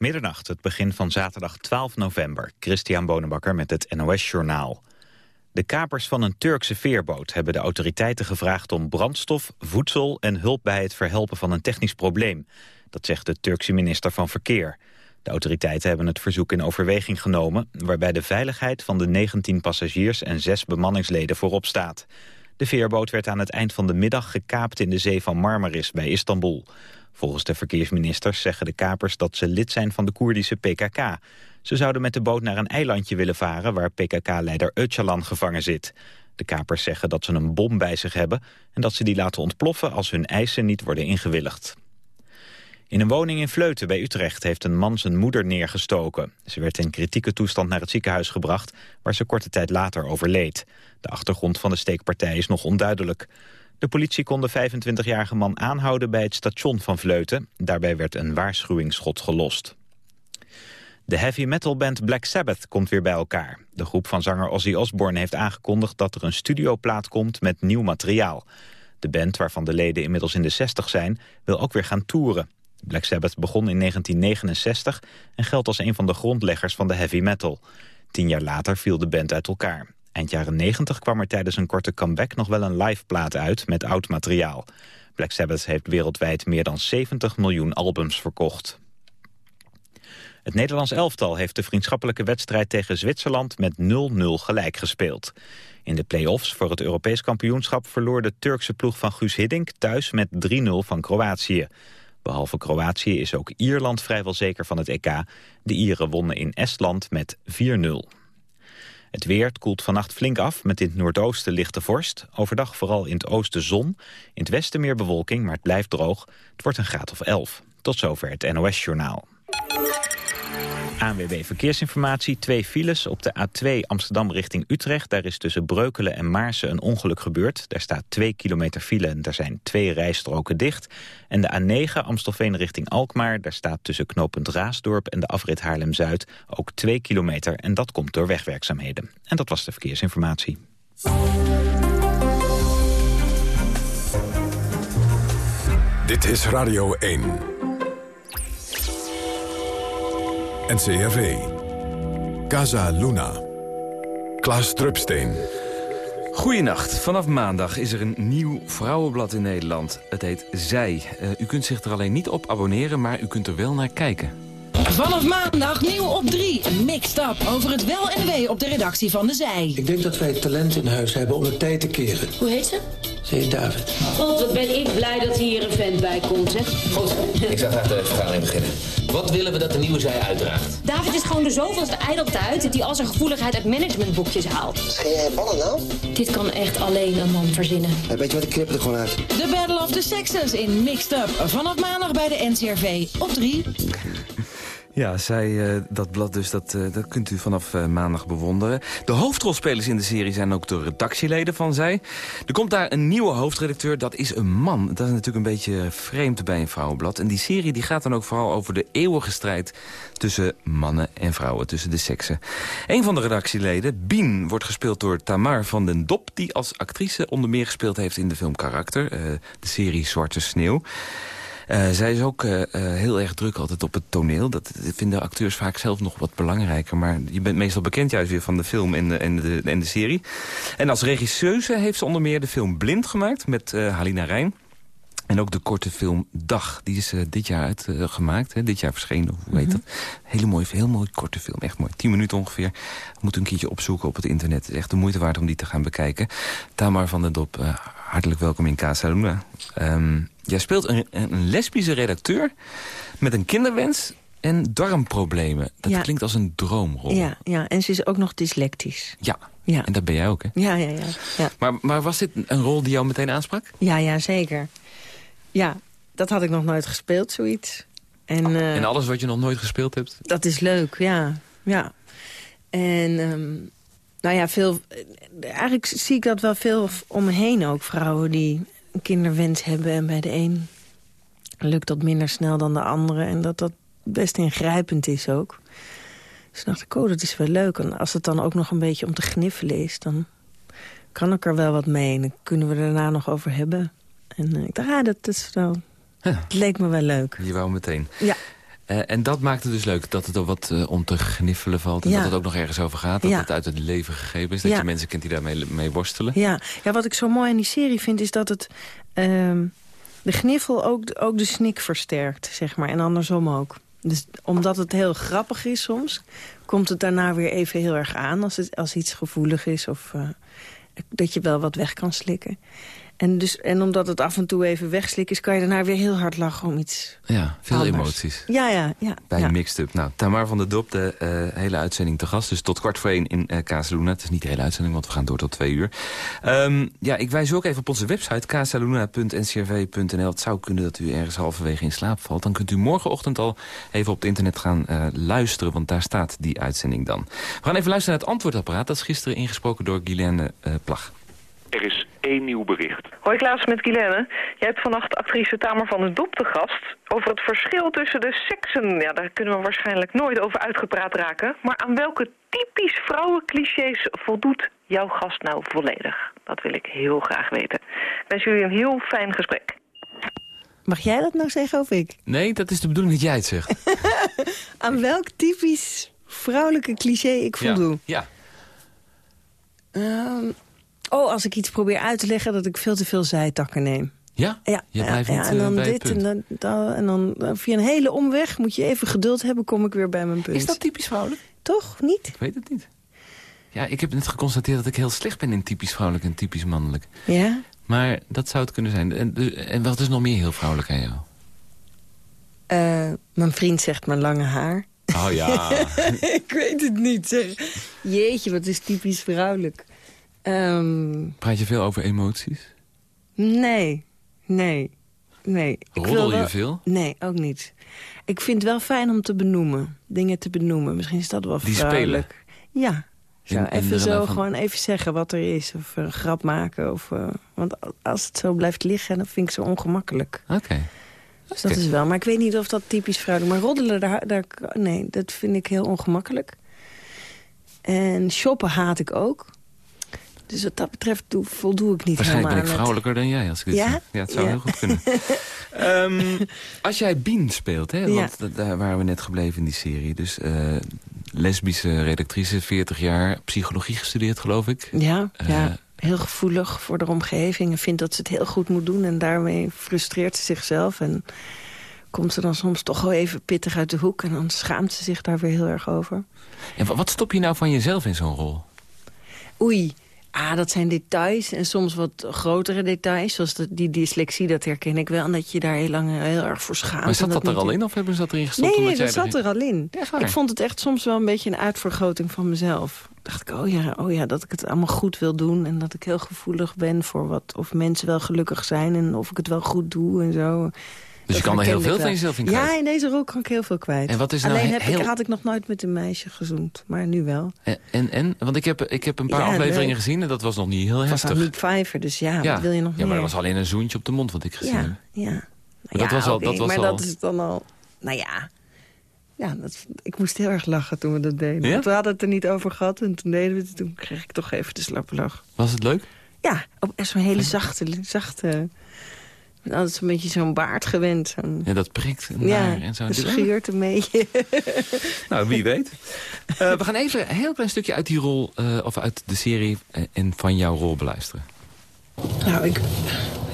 Middernacht, het begin van zaterdag 12 november. Christian Bonenbakker met het NOS Journaal. De kapers van een Turkse veerboot hebben de autoriteiten gevraagd om brandstof, voedsel en hulp bij het verhelpen van een technisch probleem. Dat zegt de Turkse minister van Verkeer. De autoriteiten hebben het verzoek in overweging genomen... waarbij de veiligheid van de 19 passagiers en 6 bemanningsleden voorop staat. De veerboot werd aan het eind van de middag gekaapt in de zee van Marmaris bij Istanbul. Volgens de verkeersministers zeggen de kapers dat ze lid zijn van de Koerdische PKK. Ze zouden met de boot naar een eilandje willen varen waar PKK-leider Öcalan gevangen zit. De kapers zeggen dat ze een bom bij zich hebben en dat ze die laten ontploffen als hun eisen niet worden ingewilligd. In een woning in Vleuten bij Utrecht heeft een man zijn moeder neergestoken. Ze werd in kritieke toestand naar het ziekenhuis gebracht... waar ze korte tijd later overleed. De achtergrond van de steekpartij is nog onduidelijk. De politie kon de 25-jarige man aanhouden bij het station van Vleuten. Daarbij werd een waarschuwingsschot gelost. De heavy metal band Black Sabbath komt weer bij elkaar. De groep van zanger Ozzy Osbourne heeft aangekondigd dat er een studioplaat komt met nieuw materiaal. De band, waarvan de leden inmiddels in de 60 zijn, wil ook weer gaan toeren. Black Sabbath begon in 1969 en geldt als een van de grondleggers van de heavy metal. Tien jaar later viel de band uit elkaar. Eind jaren 90 kwam er tijdens een korte comeback nog wel een live plaat uit met oud materiaal. Black Sabbath heeft wereldwijd meer dan 70 miljoen albums verkocht. Het Nederlands elftal heeft de vriendschappelijke wedstrijd tegen Zwitserland met 0-0 gelijk gespeeld. In de play-offs voor het Europees kampioenschap verloor de Turkse ploeg van Guus Hiddink thuis met 3-0 van Kroatië. Behalve Kroatië is ook Ierland vrijwel zeker van het EK. De Ieren wonnen in Estland met 4-0. Het weer koelt vannacht flink af met in het noordoosten lichte vorst. Overdag vooral in het oosten zon. In het westen meer bewolking, maar het blijft droog. Het wordt een graad of 11. Tot zover het NOS-journaal. ANWB Verkeersinformatie. Twee files op de A2 Amsterdam richting Utrecht. Daar is tussen Breukelen en Maarsen een ongeluk gebeurd. Daar staat twee kilometer file en daar zijn twee rijstroken dicht. En de A9 Amstelveen richting Alkmaar. Daar staat tussen knooppunt Raasdorp en de afrit Haarlem-Zuid ook twee kilometer. En dat komt door wegwerkzaamheden. En dat was de verkeersinformatie. Dit is Radio 1. NCRV. Casa Luna. Klaas Drupsteen. Goedenacht. Vanaf maandag is er een nieuw vrouwenblad in Nederland. Het heet Zij. Uh, u kunt zich er alleen niet op abonneren, maar u kunt er wel naar kijken. Vanaf maandag nieuw op 3. Mixed up over het wel en wee op de redactie van de Zij. Ik denk dat wij talent in huis hebben om de tijd te keren. Hoe heet ze? Heet David. Oh, wat ben ik blij dat hier een vent bij komt, zeg. Goed, ik zou graag de vergadering beginnen. Wat willen we dat de nieuwe zij uitdraagt? David is gewoon de zoveelste ijdeltuit die al zijn gevoeligheid uit managementboekjes haalt. Scheen jij ballen nou? Dit kan echt alleen een man verzinnen. Hey, weet je wat, ik knip er gewoon uit. The Battle of the Sexes in Mixed Up. Vanaf maandag bij de NCRV op 3. Ja, zij, uh, dat blad dus, dat, uh, dat kunt u vanaf uh, maandag bewonderen. De hoofdrolspelers in de serie zijn ook de redactieleden van zij. Er komt daar een nieuwe hoofdredacteur, dat is een man. Dat is natuurlijk een beetje vreemd bij een vrouwenblad. En die serie die gaat dan ook vooral over de eeuwige strijd... tussen mannen en vrouwen, tussen de seksen. Een van de redactieleden, Bien, wordt gespeeld door Tamar van den Dop... die als actrice onder meer gespeeld heeft in de film Karakter... de serie Zwarte Sneeuw. Uh, zij is ook uh, heel erg druk altijd op het toneel. Dat vinden acteurs vaak zelf nog wat belangrijker. Maar je bent meestal bekend juist weer van de film en de, en de, en de serie. En als regisseuse heeft ze onder meer de film Blind gemaakt met Halina Rijn. En ook de korte film Dag, die is uh, dit jaar uitgemaakt. Uh, dit jaar verschenen, hoe heet mm -hmm. dat? Hele mooie, heel mooi korte film, echt mooi. Tien minuten ongeveer. Moet een keertje opzoeken op het internet. Het is echt de moeite waard om die te gaan bekijken. Tamar van der Dop, uh, hartelijk welkom in Casa Luna. Um, jij speelt een, een, lesbische redacteur met een kinderwens en darmproblemen. Dat ja. klinkt als een droomrol. Ja, ja, en ze is ook nog dyslectisch. Ja, ja. en dat ben jij ook, hè? Ja, ja, ja. ja. Maar, maar was dit een rol die jou meteen aansprak? Ja, ja, zeker. Ja, dat had ik nog nooit gespeeld, zoiets. En, oh, uh, en alles wat je nog nooit gespeeld hebt? Dat is leuk, ja. ja. En um, nou ja, veel, eigenlijk zie ik dat wel veel om me heen ook. Vrouwen die een kinderwens hebben en bij de een lukt dat minder snel dan de andere. En dat dat best ingrijpend is ook. Dus dacht ik, oh, dat is wel leuk. En als het dan ook nog een beetje om te gniffelen is... dan kan ik er wel wat mee. En dan kunnen we er daarna nog over hebben. En uh, ik dacht, ah, dat is wel... Ja. Het leek me wel leuk. Je wou meteen. Ja. Eh, en dat maakt het dus leuk, dat het ook wat eh, om te gniffelen valt. En Ja. dat het ook nog ergens over gaat. Dat Ja. het uit het leven gegeven is. Dat Ja. je mensen kent die daarmee mee worstelen. Ja. ja, wat ik zo mooi in die serie vind is dat het... ehm, de gniffel ook, ook de snik versterkt, zeg maar. En andersom ook. Dus omdat het heel grappig is soms... komt het daarna weer even heel erg aan als, het, als iets gevoelig is... of eh, dat je wel wat weg kan slikken. En, dus, en omdat het af en toe even wegslikken is... kan je daarna weer heel hard lachen om iets Ja, veel anders. emoties. Ja, ja, ja. Bij ja. Mixed Up. Nou, Tamar van der Dop, de eh, hele uitzending te gast. Dus tot kwart voor één in uh, Casaluna. Het is niet de hele uitzending, want we gaan door tot twee uur. Ehm, ja, ik wijs u ook even op onze website, casaluna.ncrv.nl. Het zou kunnen dat u ergens halverwege in slaap valt. Dan kunt u morgenochtend al even op het internet gaan uh, luisteren, want daar staat die uitzending dan. We gaan even luisteren naar het antwoordapparaat. Dat is gisteren ingesproken door Guylaine uh, Plag. Er is één nieuw bericht. Hoi Klaas met Guilaine. Jij hebt vannacht actrice Tamer van den Dop te gast. Over het verschil tussen de seksen. Ja, daar kunnen we waarschijnlijk nooit over uitgepraat raken. Maar aan welke typisch vrouwenclichés voldoet jouw gast nou volledig? Dat wil ik heel graag weten. Ik wens jullie een heel fijn gesprek. Mag jij dat nou zeggen of ik? Nee, dat is de bedoeling dat jij het zegt. aan welk typisch vrouwelijke cliché ik voldoe? Ja. ja. Um, Oh, als ik iets probeer uit te leggen dat ik veel te veel zijtakken neem. Ja? Ja, je blijft ja, niet en dan uh, bij dit en dan, dan, en dan uh, via een hele omweg moet je even geduld hebben, kom ik weer bij mijn punt. Is dat typisch vrouwelijk? Toch? Niet? Ik weet het niet. Ja, ik heb net geconstateerd dat ik heel slecht ben in typisch vrouwelijk en typisch mannelijk. Ja? Maar dat zou het kunnen zijn. En, en wat is nog meer heel vrouwelijk aan jou? Uh, mijn vriend zegt mijn lange haar. Oh ja. ik weet het niet. Zeg. Jeetje, wat is typisch vrouwelijk. Um, Praat je veel over emoties? Nee, nee, nee. Roddel je wel... veel? Nee, ook niet. Ik vind het wel fijn om te benoemen. Dingen te benoemen. Misschien is dat wel Die spelen? Ja. Zo, in, in even zo van... gewoon even zeggen wat er is. Of een grap maken. Of, uh, want als het zo blijft liggen, dan vind ik zo ongemakkelijk. Oké. Okay. Dus dat okay. is wel. Maar ik weet niet of dat typisch vrouwelijk Maar roddelen, daar, daar, nee, dat vind ik heel ongemakkelijk. En shoppen haat ik ook. Dus wat dat betreft doe, voldoe ik niet Waarschijnlijk ben ik het. vrouwelijker dan jij, als ik dit ja? zeg. Ja, het zou ja. heel goed kunnen. um, als jij Bien speelt, hè, want ja. daar waren we net gebleven in die serie. Dus uh, lesbische redactrice, 40 jaar, psychologie gestudeerd, geloof ik. Ja, uh, ja. Heel gevoelig voor de omgeving en vindt dat ze het heel goed moet doen. En daarmee frustreert ze zichzelf. En komt ze dan soms toch wel even pittig uit de hoek. En dan schaamt ze zich daar weer heel erg over. En wat stop je nou van jezelf in zo'n rol? Oei, Ah, dat zijn details en soms wat grotere details. Zoals de, die dyslexie, dat herken ik wel. En dat je daar heel lang heel erg voor schaamt. Maar zat dat, dat er al in of hebben ze dat erin gestopt? Nee, nee dat zat er al in. Ja, ik vond het echt soms wel een beetje een uitvergroting van mezelf. dacht ik, oh ja, oh ja, dat ik het allemaal goed wil doen. En dat ik heel gevoelig ben voor wat of mensen wel gelukkig zijn. En of ik het wel goed doe en zo. Dus je kan er heel veel van jezelf in kwijt? Ja, in deze rol kan ik heel veel kwijt. En wat is Alleen nou heb heel... ik, had ik nog nooit met een meisje gezoend, maar nu wel. En, en, en? want ik heb, ik heb een paar ja, afleveringen leuk. gezien en dat was nog niet heel heftig. Het was niet dus ja, ja. wat wil je nog ja, meer? maar er was alleen een zoentje op de mond wat ik gezien ja, heb. Ja, nou, dat ja, was al- dat was maar al- dat is dan al... Nou ja, ja dat, ik moest heel erg lachen toen we dat deden. Ja? Want we hadden het er niet over gehad en toen deden we het. Toen kreeg ik toch even de slappe lach. Was het leuk? Ja, op echt zo'n hele zachte... zachte ik ben altijd zo'n beetje zo'n baard gewend. Ja, dat prikt ja, naar en zo. dat schuurt een beetje. Nou, wie weet. Eh, we gaan even een heel klein stukje uit die rol, eh, of uit de serie eh, en van jouw rol beluisteren. Nou, ik,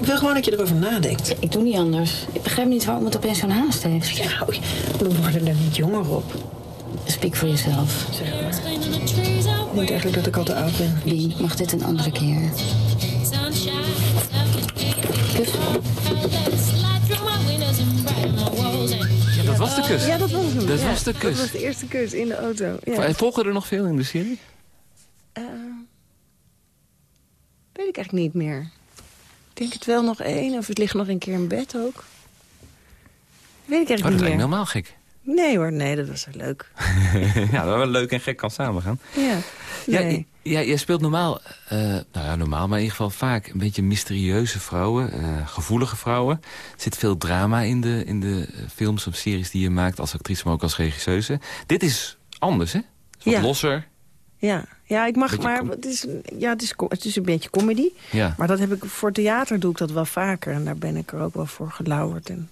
ik wil gewoon dat je erover nadenkt. Ik doe niet anders. Ik begrijp niet waarom het opeens zo'n haast heeft. Ja, oei, we worden er niet jonger op. Spreek voor jezelf. Zeg maar. Ik denk eigenlijk dat ik al te oud ben. Wie mag dit een andere keer? Kus. Ja, dat was de kus. Ja, dat was hem. Dat ja. was de kus. Dat was de eerste kus in de auto. Ja. En Volgen er nog veel in de serie? Uh, weet ik eigenlijk niet meer. Ik denk het wel nog één, of het ligt nog een keer in bed ook. Weet ik Oh, eigenlijk dat niet lijkt me meer. helemaal gek. Nee hoor, nee, dat was wel leuk. ja, dat wel leuk en gek kan samengaan. Ja, Ja, nee. ja, jij speelt normaal, eh, nou ja, normaal, maar in ieder geval vaak een beetje mysterieuze vrouwen, eh, gevoelige vrouwen. Er zit veel drama in de, in de eh, films of series die je maakt als actrice, maar ook als regisseuse. Dit is anders, hè? Is wat Ja. losser. Ja. ja, ik mag Beetje maar... Het is, ja, het is, het is een beetje comedy. Ja. Maar dat heb ik, voor theater doe ik dat wel vaker. En daar ben ik er ook wel voor gelauwerd. En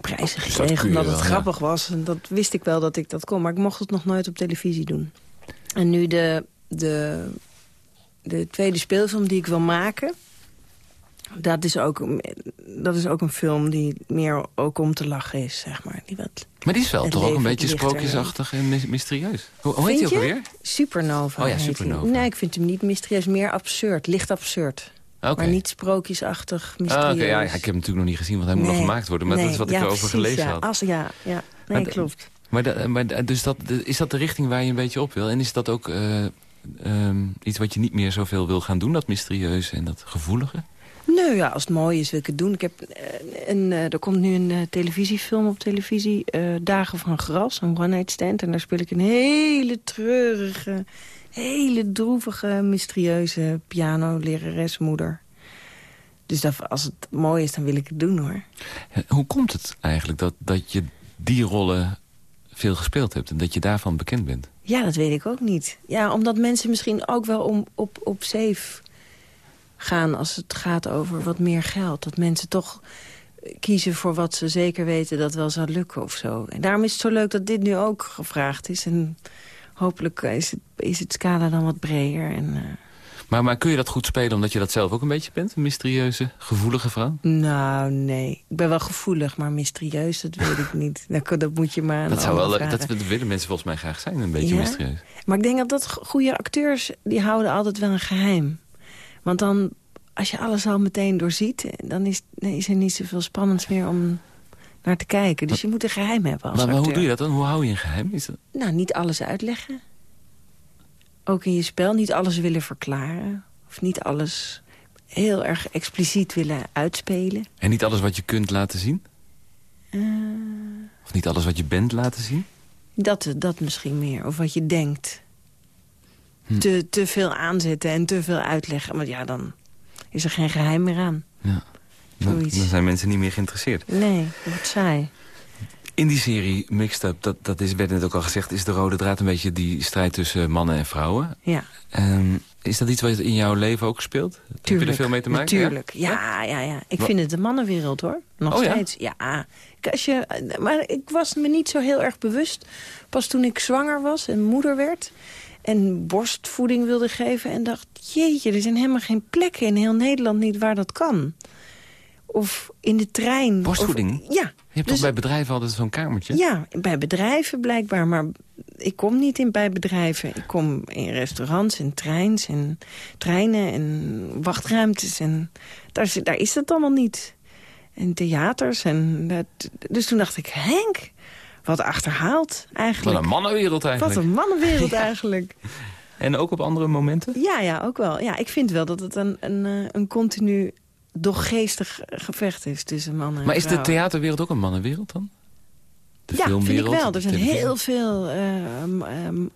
prijzen gekregen je omdat het wel, ja. grappig was. En dat wist ik wel dat ik dat kon. Maar ik mocht het nog nooit op televisie doen. En nu de, de, de tweede speelfilm die ik wil maken... Dat is, ook, dat is ook een film die meer ook om te lachen is, zeg maar. Die wat Maar die is wel toch ook een beetje sprookjesachtig en my- mysterieus. Hoe, hoe heet die Vind ook je? alweer? Supernova. Oh ja. Supernova. Nee, ik vind hem niet mysterieus. Meer absurd. Licht absurd. Maar niet sprookjesachtig, Ah, mysterieus. ja, ik heb hem natuurlijk nog niet gezien, want hij moet nog Nee, gemaakt worden. Maar nee, dat is wat ik ja, erover precies, gelezen ja. had. Ja, ja. Nee, Maar klopt. Maar, dus dat, is dat de richting waar je een beetje op wil? En is dat ook eh, ehm, iets wat je niet meer zoveel wil gaan doen? Dat mysterieuze en dat gevoelige? Nou ja, als het mooi is wil ik het doen. Ik heb, eh, een, eh, er komt nu een televisiefilm op televisie. Dagen van Gras, een one-night stand. En daar speel ik een hele treurige, hele droevige, mysterieuze piano-leraresmoeder. Dus dat, als het mooi is, dan wil ik het doen hoor. Hoe komt het eigenlijk dat, dat je die rollen veel gespeeld hebt... en dat je daarvan bekend bent? Ja, dat weet ik ook niet. Ja, omdat mensen misschien ook wel om, op, op safe gaan als het gaat over wat meer geld. Dat mensen toch kiezen voor wat ze zeker weten dat wel zou lukken of zo. En daarom is het zo leuk dat dit nu ook gevraagd is. En hopelijk is het, is het scala dan wat breder. En, eh, Maar, maar kun je dat goed spelen omdat je dat zelf ook een beetje bent? Een mysterieuze, gevoelige vrouw? nou, nee. Ik ben wel gevoelig, maar mysterieus, dat weet ik niet. Dat, dat moet je maar aan Dat, zou wel, dat, vragen. dat willen mensen volgens mij graag zijn, een beetje Ja? mysterieus. Maar ik denk dat, dat goede acteurs, die houden altijd wel een geheim. Want dan, als je alles al meteen doorziet... dan is, dan is er niet zoveel spannends meer om naar te kijken. Dus je moet een geheim hebben als Maar, maar hoe doe je dat dan? Hoe hou je een geheim? Is dat... Nou, niet alles uitleggen. Ook in je spel niet alles willen verklaren. Of niet alles heel erg expliciet willen uitspelen. En niet alles wat je kunt laten zien? Eh, Of niet alles wat je bent laten zien? dat, dat misschien meer. Of wat je denkt. Hm. Te, te veel aanzetten en te veel uitleggen. Want ja, dan is er geen geheim meer aan. Ja. Dan, Zoiets. dan zijn mensen niet meer geïnteresseerd. Nee, dat wordt saai. In die serie Mixed Up, dat, dat is, werd net ook al gezegd... is de rode draad een beetje die strijd tussen mannen en vrouwen. Ja, Ehm, is dat iets wat in jouw leven ook speelt? Heb je tuurlijk. er veel mee te maken? Natuurlijk, ja, ja, ja. Ik Wa- vind het een mannenwereld, hoor. Nog Oh ja? steeds. Ja. Ik- Als je, maar ik was me niet zo heel erg bewust. Pas toen ik zwanger was en moeder werd... en borstvoeding wilde geven en dacht... jeetje, er zijn helemaal geen plekken in heel Nederland niet waar dat kan. Of in de trein. Borstvoeding? Of, ja. Je hebt Dus- toch bij bedrijven altijd zo'n kamertje? Ja, bij bedrijven blijkbaar. Maar ik kom niet in bij bedrijven. Ik kom in restaurants en treins en treinen en wachtruimtes. En daar, is- daar is dat allemaal niet. En theaters. En dat, dus toen dacht ik, Henk, wat achterhaald eigenlijk. Wat een mannenwereld eigenlijk. Wat een mannenwereld eigenlijk. En ook op andere momenten? Ja, ja, ook wel. Ja, ik vind wel dat het een, een, eh, een continu doorgeestig gevecht is tussen mannen en Maar is de theaterwereld ook een mannenwereld dan? De ja, vind ik wel. Er zijn heel veel eh, m- m-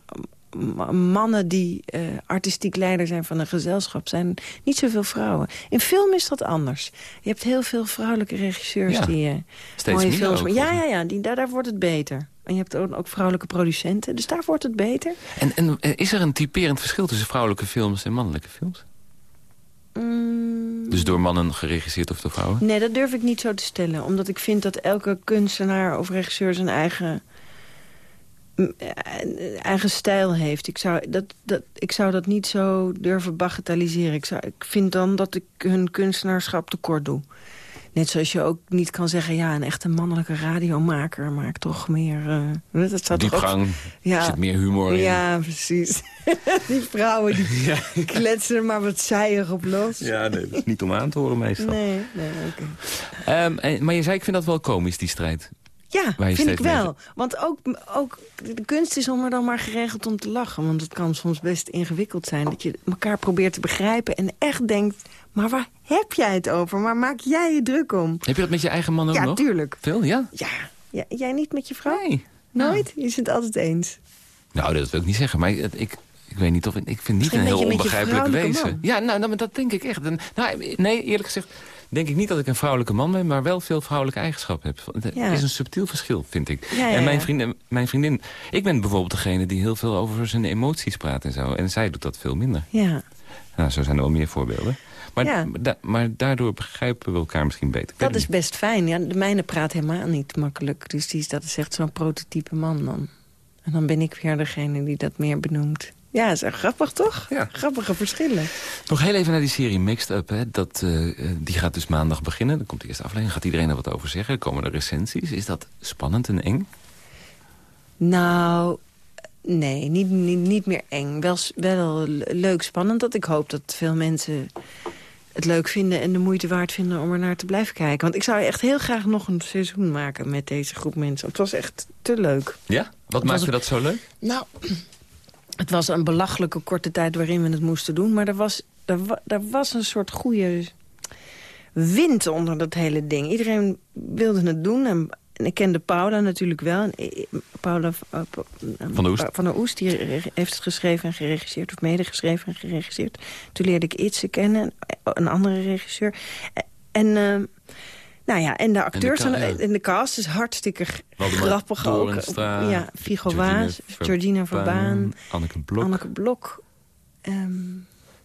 m- mannen die eh, artistiek leider zijn van een gezelschap. zijn niet zoveel vrouwen. In film is dat anders. Je hebt heel veel vrouwelijke regisseurs Ja, die steeds mooie meer films ook, maken. Ja, ja, ja die, daar, daar wordt het beter. En je hebt ook, ook vrouwelijke producenten, dus daar wordt het beter. En, en eh, is er een typerend verschil tussen vrouwelijke films en mannelijke films? Mm, Dus door mannen geregisseerd of door vrouwen? Nee, dat durf ik niet zo te stellen. Omdat ik vind dat elke kunstenaar of regisseur zijn eigen, m, eh, eigen stijl heeft. Ik zou dat, dat, ik zou dat niet zo durven bagatelliseren. Ik, zou, ik vind dan dat ik hun kunstenaarschap tekort doe. Net zoals je ook niet kan zeggen... ja, een echte mannelijke radiomaker maakt toch meer... eh, dat ook- Diepgang, er zit meer humor in. Ja, precies. die vrouwen die kletsen er maar wat zijig op los. Ja, nee, dat is niet om aan te horen meestal. Nee, nee, oké. Ehm, en- maar je zei, ik vind dat wel komisch, die strijd. Ja, vind ik mee- wel. Want ook, ook de kunst is om er dan maar geregeld om te lachen. Want het kan soms best ingewikkeld zijn. Dat je elkaar probeert te begrijpen en echt denkt... maar waar heb jij het over? Waar maak jij je druk om? Heb je dat met je eigen man ook ja, nog? tuurlijk. Veel, ja? Ja. ja. Jij niet met je vrouw? Nee. Nooit? Je bent het altijd eens. Nou, dat wil ik niet zeggen, maar ik, ik, ik weet niet of... Ik vind niet Misschien een heel onbegrijpelijk wezen. man. Ja, nou, nou, maar dat denk ik echt. Nou, nee, eerlijk gezegd denk ik niet dat ik een vrouwelijke man ben... maar wel veel vrouwelijke eigenschappen heb. Het Ja. is een subtiel verschil, vind ik. Ja, ja, en mijn vriendin, mijn vriendin... Ik ben bijvoorbeeld degene die heel veel over zijn emoties praat en zo. En zij doet dat veel minder. Ja. Nou, zo zijn er wel meer voorbeelden. Maar, Ja. da- maar daardoor begrijpen we elkaar misschien beter. Dat is best fijn. Ja, de mijne praat helemaal niet makkelijk. Dus die is, dat is echt zo'n prototype man dan. En dan ben ik weer degene die dat meer benoemt. Ja, is echt grappig toch? Ja. Grappige verschillen. Nog heel even naar die serie Mixed Up. Hè. Dat, eh, die gaat dus maandag beginnen. Dan komt de eerste aflevering. Gaat iedereen er wat over zeggen? Komen er recensies. Is dat spannend en eng? Nou, nee, niet, niet, niet meer eng. Wel, wel le- leuk, spannend. Dat ik hoop dat veel mensen het leuk vinden... en de moeite waard vinden om er naar te blijven kijken. Want ik zou echt heel graag nog een seizoen maken met deze groep mensen. Het was echt te leuk. Ja? Wat maakte dat zo leuk? Nou, het was een belachelijke korte tijd waarin we het moesten doen. Maar er was, er, er was een soort goede wind onder dat hele ding. Iedereen wilde het doen. En, en ik kende Paula natuurlijk wel. En, eh, Paula eh, Van der Oest. Van der Oest, die heeft het geschreven en geregisseerd. Of medegeschreven en geregisseerd. Toen leerde ik Itse kennen, een andere regisseur. En... eh, nou ja, en de acteurs en de, en de cast is hartstikke grappig ook. Ja, Figo Waas, Georgina Verbaan, Anneke Blok. Anneke Blok. Ehm,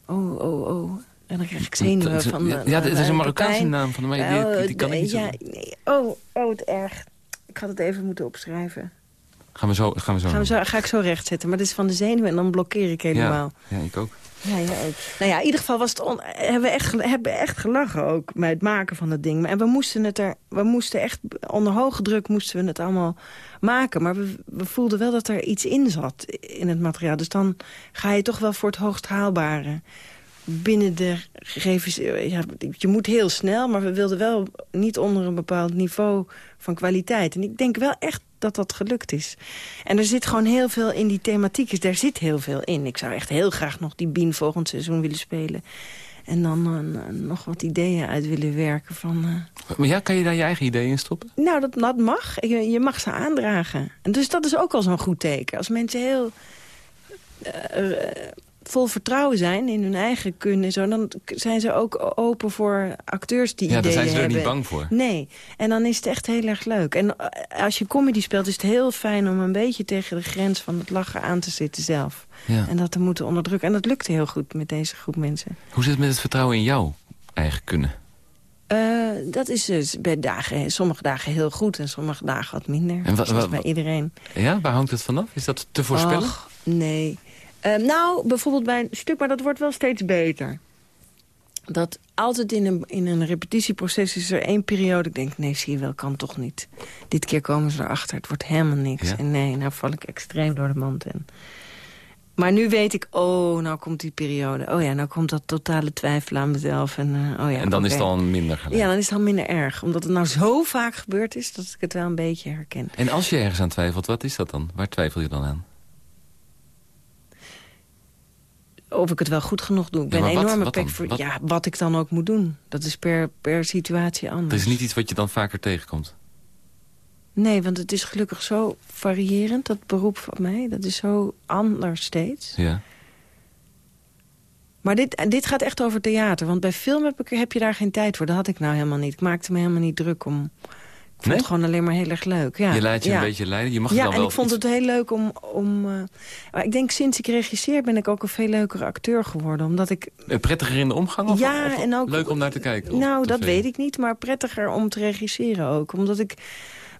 oh, oh, oh. En dan krijg ik zenuwen van... ja, eh, ja, dit is eh, een Marokkaanse naam van de maar die, die, die kan ik niet zo. ja, nee. Oh, oh, het erg. Ik had het even moeten opschrijven. Gaan we zo, gaan we zo. Gaan we zo, ga ik zo rechtzetten. Maar dit is van de zenuwen en dan blokkeer ik helemaal. Ja, ja, ik ook. Ja, ja, ook. Nou ja, in ieder geval was het on- hebben we echt, hebben echt gelachen ook met het maken van het ding. En we moesten het er, we moesten echt onder hoge druk moesten we het allemaal maken. Maar we, we voelden wel dat er iets in zat in het materiaal. Dus dan ga je toch wel voor het hoogst haalbare. Binnen de gegeven... Ja, je moet heel snel, maar we wilden wel niet onder een bepaald niveau van kwaliteit. En ik denk wel echt dat dat gelukt is. En er zit gewoon heel veel in die thematiek. Dus daar zit heel veel in. Ik zou echt heel graag nog die Bien volgend seizoen willen spelen. En dan eh, nog wat ideeën uit willen werken van... eh, Maar ja, kan je daar je eigen ideeën in stoppen? nou, dat, dat mag. Je, je mag ze aandragen. En dus dat is ook al zo'n goed teken. Als mensen heel eh, vol vertrouwen zijn in hun eigen kunnen... en Zo, dan zijn ze ook open voor acteurs die Ja, daar ideeën zijn ze er hebben. niet bang voor. Nee, en dan is het echt heel erg leuk. En eh, als je comedy speelt, is het heel fijn om een beetje tegen de grens van het lachen aan te zitten zelf. Ja. En dat te moeten onderdrukken. En dat lukte heel goed met deze groep mensen. Hoe zit het met het vertrouwen in jouw eigen kunnen? Eh, dat is dus bij dagen, sommige dagen heel goed en sommige dagen wat minder. En Zoals bij iedereen. Ja, waar hangt het vanaf? Is dat te voorspellen? Och, nee. Eh, nou, bijvoorbeeld bij een stuk, maar dat wordt wel steeds beter. Dat altijd in een, in een repetitieproces is er één periode... ik denk, nee, zie je wel, kan toch niet. Dit keer komen ze erachter, het wordt helemaal niks. Ja? En nee, nou val ik extreem door de mand. En... Maar nu weet ik, oh, nou komt die periode. Oh ja, nou komt dat totale twijfel aan mezelf. En, eh, oh ja, en dan is het al minder gelijk. Ja, dan is het al minder erg. Omdat het nou zo vaak gebeurd is, dat ik het wel een beetje herken. En als je ergens aan twijfelt, wat is dat dan? Waar twijfel je dan aan? Of ik het wel goed genoeg doe. Ik ben wat- enorme pek voor... Wat? Ja, wat ik dan ook moet doen. Dat is per, per situatie anders. Er is niet iets wat je dan vaker tegenkomt. Nee, want het is gelukkig zo variërend, dat beroep van mij. Dat is zo anders steeds. Ja. Maar dit, dit gaat echt over theater. Want bij film heb, ik, heb je daar geen tijd voor. Dat had ik nou helemaal niet. Ik maakte me helemaal niet druk om... Ik vond Nee? het gewoon alleen maar heel erg leuk. Ja, je laat je ja. een beetje leiden. Je mag Ja, dan en wel ik vond iets- het heel leuk om... om eh, maar ik denk sinds ik regisseer ben ik ook een veel leukere acteur geworden. Omdat ik... Eh, Prettiger in de omgang? Of, ja, of en ook... leuk om naar te kijken? Nou, dat weet ik niet, maar prettiger om te regisseren ook. Omdat ik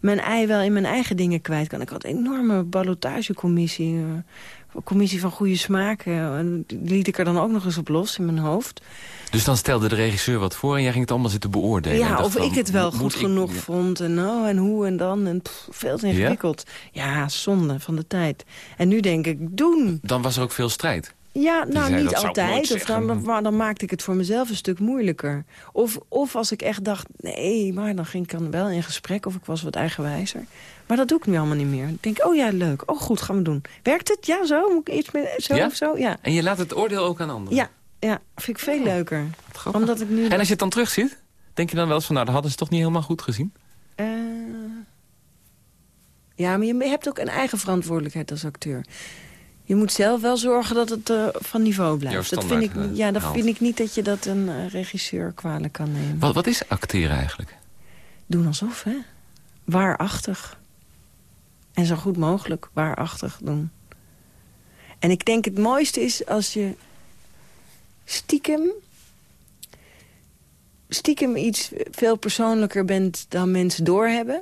mijn ei wel in mijn eigen dingen kwijt kan. Ik had een enorme ballotagecommissie. Commissie van goede smaak. eh, liet ik er dan ook nog eens op los in mijn hoofd. Dus dan stelde de regisseur wat voor en jij ging het allemaal zitten beoordelen. en Ja, of van, ik het wel goed ik- genoeg ja. vond. En nou, en hoe en dan. En pff, veel te ingewikkeld. Ja? zonde van de tijd. En nu denk ik, doen. Dan was er ook veel strijd. Ja, nou zei, niet "Dat zou ik nooit altijd. Of dan, zeggen." maar dan maakte ik het voor mezelf een stuk moeilijker. Of, of als ik echt dacht, nee, maar dan ging ik dan wel in gesprek... of ik was wat eigenwijzer. Maar dat doe ik nu allemaal niet meer. Ik denk, oh ja, leuk. Oh goed, gaan we doen. Werkt het? Ja, zo? Moet ik iets meer zo Ja? of zo? Ja. En je laat het oordeel ook aan anderen. Ja, ja, vind ik veel leuker. grappig. Omdat ik nu... En als je het dan terugziet, denk je dan wel eens van... nou, dat hadden ze toch niet helemaal goed gezien? Eh, ja, maar je hebt ook een eigen verantwoordelijkheid als acteur. Je moet zelf wel zorgen dat het eh, van niveau blijft. Dat vind ik, eh, ja, dat vind ik niet dat je dat een regisseur kwalijk kan nemen. Wat, wat is acteren eigenlijk? Doen alsof, hè? Waarachtig. En zo goed mogelijk waarachtig doen. En ik denk het mooiste is als je stiekem stiekem iets veel persoonlijker bent dan mensen doorhebben.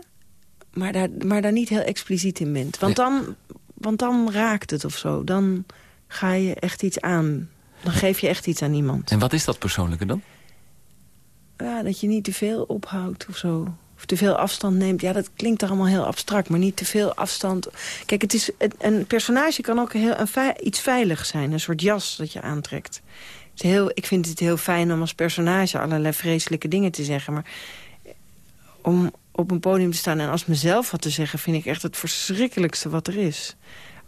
Maar daar, maar daar niet heel expliciet in bent. Want, dan, want dan raakt het of zo. Dan ga je echt iets aan. Dan geef je echt iets aan iemand. En wat is dat persoonlijke dan? Ja, dat je niet te veel ophoudt of zo. Te veel afstand neemt. Ja, dat klinkt er allemaal heel abstract. Maar niet te veel afstand. Kijk, het is, een personage kan ook heel, een, iets veilig zijn. Een soort jas dat je aantrekt. Het is heel, ik vind het heel fijn om als personage allerlei vreselijke dingen te zeggen. Maar om op een podium te staan en als mezelf wat te zeggen... vind ik echt het verschrikkelijkste wat er is.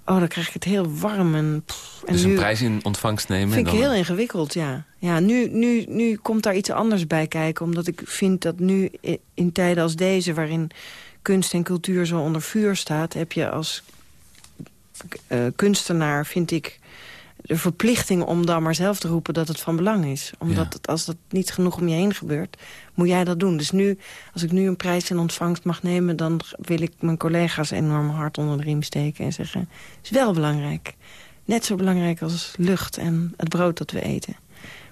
Oh, dan krijg ik het heel warm. En, en dus een prijs in ontvangst nemen? vind ik heel ingewikkeld, ja. ja nu, nu, nu komt daar iets anders bij kijken. Omdat ik vind dat nu in, tijden als deze... waarin kunst en cultuur zo onder vuur staat... heb je als uh, kunstenaar, vind ik de verplichting om dan maar zelf te roepen dat het van belang is. Omdat het, als dat niet genoeg om je heen gebeurt, moet jij dat doen. Dus nu, als ik nu een prijs in ontvangst mag nemen... dan wil ik mijn collega's enorm hard onder de riem steken en zeggen... het is wel belangrijk. Net zo belangrijk als lucht en het brood dat we eten.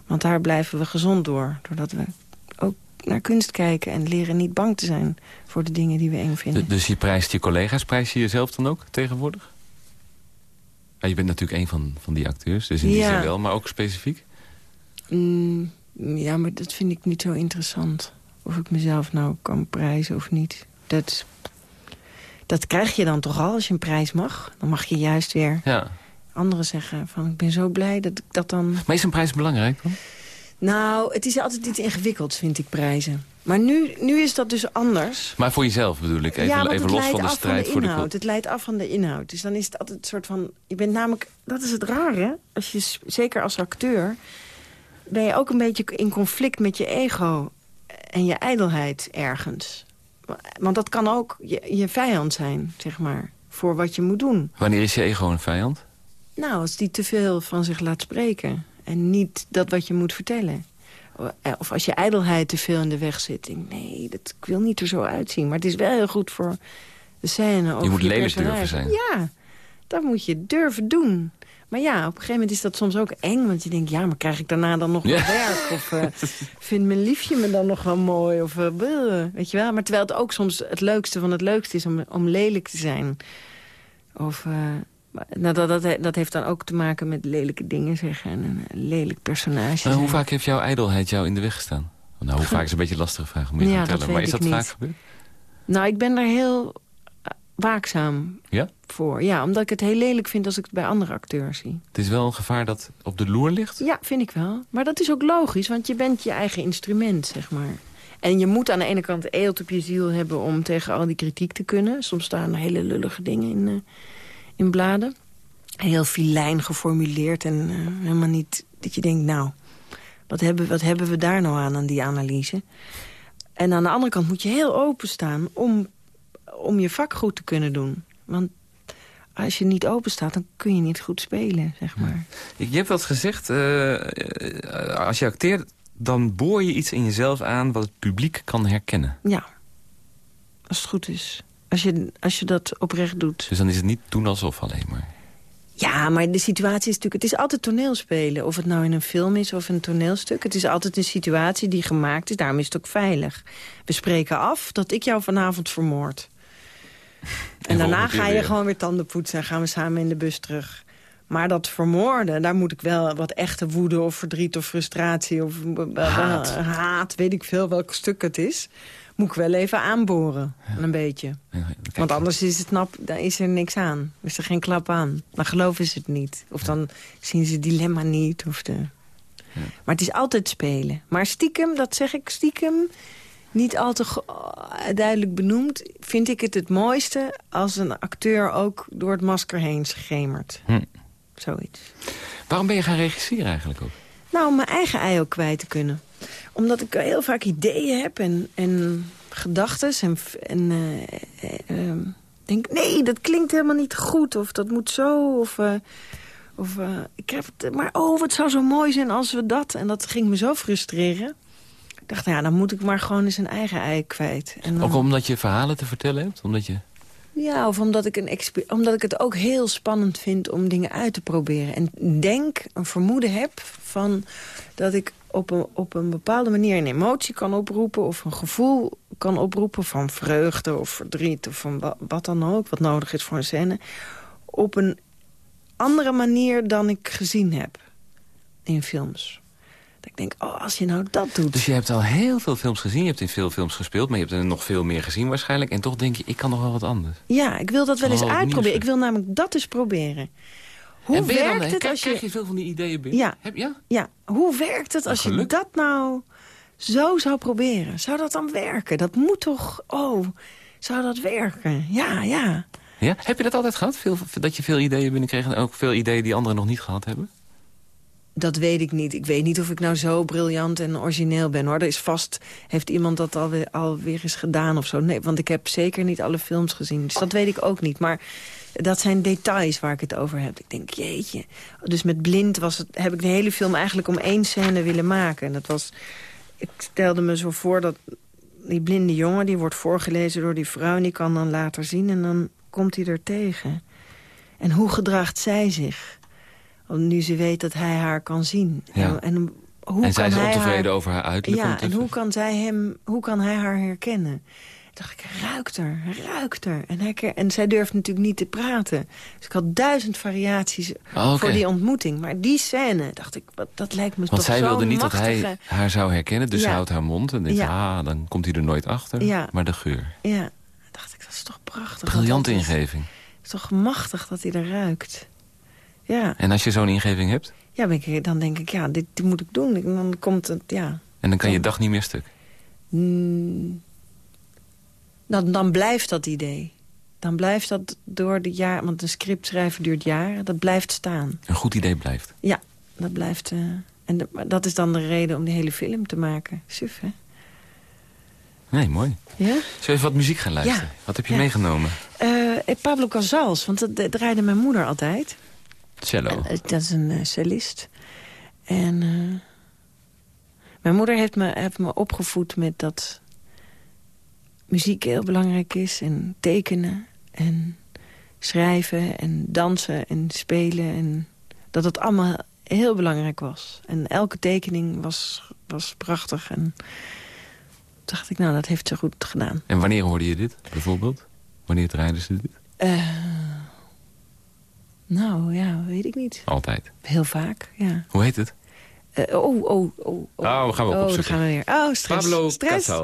Want daar blijven we gezond door. Doordat we ook naar kunst kijken en leren niet bang te zijn... voor de dingen die we eng vinden. Dus je prijst je collega's, prijs je jezelf dan ook tegenwoordig? Je bent natuurlijk een van, van die acteurs, dus in die zin wel, maar ook specifiek? Mm, ja, maar dat vind ik niet zo interessant. Of ik mezelf nou kan prijzen of niet. Dat, dat krijg je dan toch al als je een prijs mag. Dan mag je juist weer ja. anderen zeggen van ik ben zo blij dat ik dat dan... Maar is een prijs belangrijk dan? Nou, het is altijd iets ingewikkelds, vind ik, prijzen. Maar nu, nu is dat dus anders. Maar voor jezelf bedoel ik, even, ja, even los van de strijd voor de Het leidt af van de inhoud. Dus dan is het altijd een soort van... Je bent namelijk, dat is het rare, als je, zeker als acteur... ben je ook een beetje in conflict met je ego en je ijdelheid ergens. Want dat kan ook je, je vijand zijn, zeg maar, voor wat je moet doen. Wanneer is je ego een vijand? Nou, als die te veel van zich laat spreken. En niet dat wat je moet vertellen. Eh, of als je ijdelheid te veel in de weg zit. Denk, nee, dat, ik wil niet er zo uitzien. Maar het is wel heel goed voor de scène. Je moet lelijk durven zijn. Ja, dat moet je durven doen. Maar ja, op een gegeven moment is dat soms ook eng. Want je denkt, ja, maar krijg ik daarna dan nog wel werk? Of uh, vindt mijn liefje me dan nog wel mooi? Of, uh, weet je wel? Maar terwijl het ook soms het leukste van het leukste is om, om lelijk te zijn. Of... Nou, dat, dat, dat, heeft dan ook te maken met lelijke dingen zeggen en een lelijk personage. hoe vaak heeft jouw ijdelheid jou in de weg gestaan? Nou, hoe vaak is een beetje een lastige vraag om je ja, te vertellen. Maar is dat vaak gebeurd? Nou, ik ben daar heel eh, waakzaam ja? voor. Ja, omdat ik het heel lelijk vind als ik het bij andere acteurs zie. Het is wel een gevaar dat op de loer ligt? Ja, vind ik wel. Maar dat is ook logisch, want je bent je eigen instrument, zeg maar. En je moet aan de ene kant eelt op je ziel hebben om tegen al die kritiek te kunnen. Soms staan er hele lullige dingen in... In bladen. Heel filijn geformuleerd en uh, helemaal niet dat je denkt... nou, wat hebben, wat hebben we daar nou aan, aan die analyse? En aan de andere kant moet je heel openstaan om, om je vak goed te kunnen doen. Want als je niet open staat, dan kun je niet goed spelen, zeg maar. Je hebt wat gezegd, uh, als je acteert, dan boor je iets in jezelf aan... wat het publiek kan herkennen. Ja, als het goed is. Als je, als je dat oprecht doet. Dus dan is het niet doen alsof alleen maar? Ja, maar de situatie is natuurlijk... Het is altijd toneelspelen. Of het nou in een film is of een toneelstuk. Het is altijd een situatie die gemaakt is. Daarom is het ook veilig. We spreken af dat ik jou vanavond vermoord. En, daarna ga je gewoon weer tanden poetsen... en gaan we samen in de bus terug. Maar dat vermoorden, daar moet ik wel wat echte woede of verdriet of frustratie... of haat, haat weet ik veel welk stuk het is moet ik wel even aanboren. Een beetje. Want anders is het nap, dan is er niks aan. Is er geen klap aan. Dan geloven ze het niet. Of dan zien ze het dilemma niet. Of de... Maar het is altijd spelen. Maar stiekem, dat zeg ik stiekem... niet al te duidelijk benoemd... vind ik het het mooiste als een acteur ook door het masker heen schemert. Hm. Zoiets. Waarom ben je gaan regisseren eigenlijk ook? Nou, om mijn eigen ei ook kwijt te kunnen omdat ik heel vaak ideeën heb en, en gedachten. En, en uh, denk, nee, dat klinkt helemaal niet goed. Of dat moet zo. Of, uh, of ik heb het, maar oh, wat zou zo mooi zijn als we dat. En dat ging me zo frustreren. Ik dacht, nou ja, dan moet ik maar gewoon eens een eigen ei kwijt. En Ook omdat je verhalen te vertellen hebt? Omdat je... Ja, of omdat ik, een omdat ik het ook heel spannend vind om dingen uit te proberen. En denk, een vermoeden heb van dat ik op een, op een bepaalde manier een emotie kan oproepen... of een gevoel kan oproepen van vreugde of verdriet... of van wa- wat dan ook, wat nodig is voor een scène... op een andere manier dan ik gezien heb in films. Dat ik denk, oh, als je nou dat doet... Dus je hebt al heel veel films gezien, je hebt in veel films gespeeld... maar je hebt er nog veel meer gezien waarschijnlijk. En toch denk je, ik kan nog wel wat anders. Ja, ik wil dat wel eens Oh, uitproberen. Ik wil namelijk dat eens proberen. Hoe en dan- werkt het als je... krijg je veel van die ideeën binnen? Ja. Heb, ja? Ja, hoe werkt het als je dat nou zo zou proberen? Zou dat dan werken? Dat moet toch... Oh, zou dat werken? Ja, ja. ja? Heb je dat altijd gehad? Veel, dat je veel ideeën binnenkreeg en ook veel ideeën die anderen nog niet gehad hebben? Dat weet ik niet. Ik weet niet of ik nou zo briljant en origineel ben, hoor. Er is vast, heeft iemand dat alweer, alweer eens gedaan of zo. Nee, want ik heb zeker niet alle films gezien. Dus dat weet ik ook niet. Maar dat zijn details waar ik het over heb. Ik denk, jeetje. Dus met Blind was het, heb ik de hele film eigenlijk om één scène willen maken. En dat was... Ik stelde me zo voor dat die blinde jongen... die wordt voorgelezen door die vrouw... en die kan dan later zien en dan komt hij er tegen. En hoe gedraagt zij zich? Want nu ze weet dat hij haar kan zien. Ja. En, hoe en zij is ontevreden haar... over haar uiterlijk. Ja, en hoe kan, zij hem, hoe kan hij haar herkennen? Dacht ik, ruikt er, ruikt er. En, hij, en zij durft natuurlijk niet te praten. Dus ik had duizend variaties Oh, oké. voor die ontmoeting. Maar die scène, dacht ik, wat, dat lijkt me Want toch zij zo'n wilde niet dat hij haar zou herkennen, dus Ja. ze houdt haar mond en denkt, Ja. ah, dan komt hij er nooit achter. Ja. Maar de geur. Ja, dacht ik, dat is toch prachtig. Briljante ingeving. Het is toch machtig dat hij er ruikt. Ja, En als je zo'n ingeving hebt, ja dan denk ik, ja, dit, dit moet ik doen. En dan komt het, ja... en dan kan je dag niet meer stuk. Mm, dan, dan blijft dat idee. Dan blijft dat door de jaar... Want een script schrijven duurt jaren. Dat blijft staan. Een goed idee blijft. Ja, dat blijft... eh, en de- dat is dan de reden om die hele film te maken. Suf, hè? Nee, mooi. Ja? Zullen we even wat muziek gaan luisteren? Ja. Wat heb je Ja. meegenomen? Eh, Pablo Casals, want dat, dat draaide mijn moeder altijd. Cello. Dat is een cellist. En mijn moeder heeft me, heeft me opgevoed met dat muziek heel belangrijk is. En tekenen en schrijven en dansen en spelen. En dat het allemaal heel belangrijk was. En elke tekening was, was prachtig. En dacht ik, nou, dat heeft ze goed gedaan. En wanneer hoorde je dit, bijvoorbeeld? Wanneer draaiden ze dit? Eh, nou, ja, weet ik niet. Altijd. Heel vaak, ja. Hoe heet het? Eh, oh, oh, oh, oh. Oh, gaan we ook Oh, opzoeken. gaan we weer. Oh, stress. Pablo stress.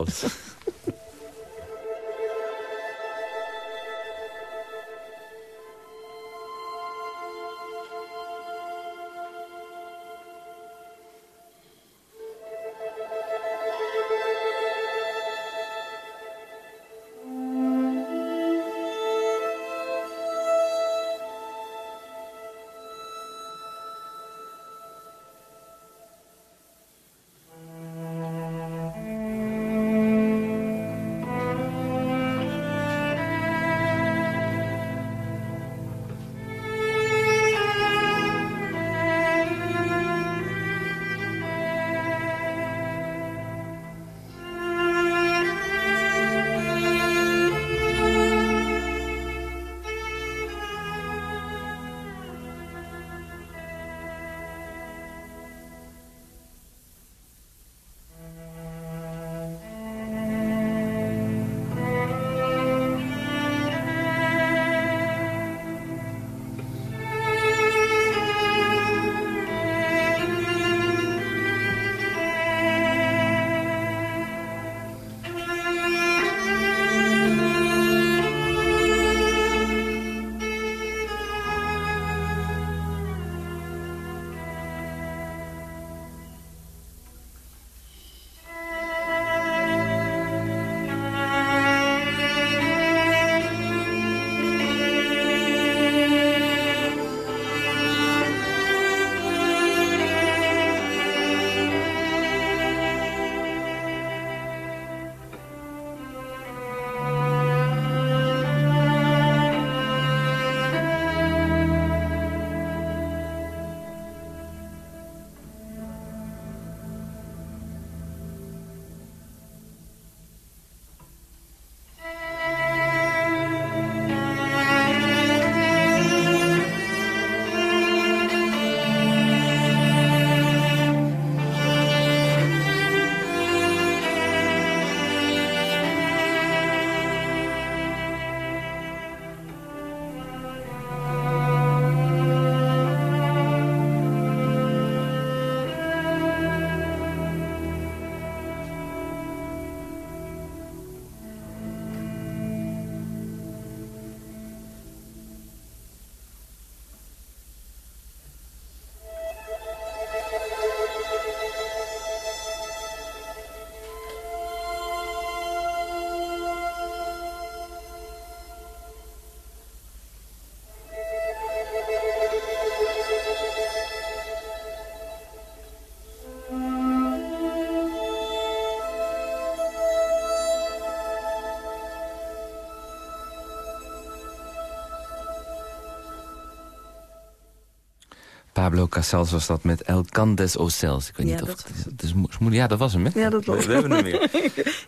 Pablo Casals was dat met El Candes Ocels. Ik weet Ja, niet of dat het is. Het is mo- ja, dat was hem, hè? Ja, dat was we, we hebben hem weer.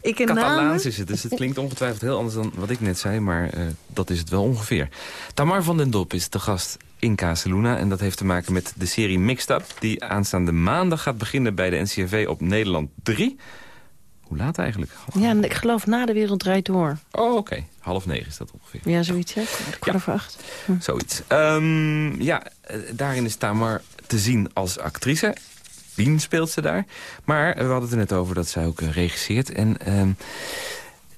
Ik Catalaans namen. is het, dus het klinkt ongetwijfeld heel anders dan wat ik net zei, maar eh, dat is het wel ongeveer. Tamar van den Dop is de gast in Casaluna en dat heeft te maken met de serie Mixed Up, die aanstaande maandag gaat beginnen bij de NCRV op Nederland 3. Hoe laat eigenlijk? Ja, ik geloof na de wereld draait door. Oh, oké. Half negen is dat ongeveer. Ja, zoiets, hè? Kwart over acht. Hm. Zoiets. Ehm, ja, daarin is Tamar te zien als actrice. Wien speelt ze daar. Maar eh, we hadden het er net over dat zij ook eh, regisseert. En ehm,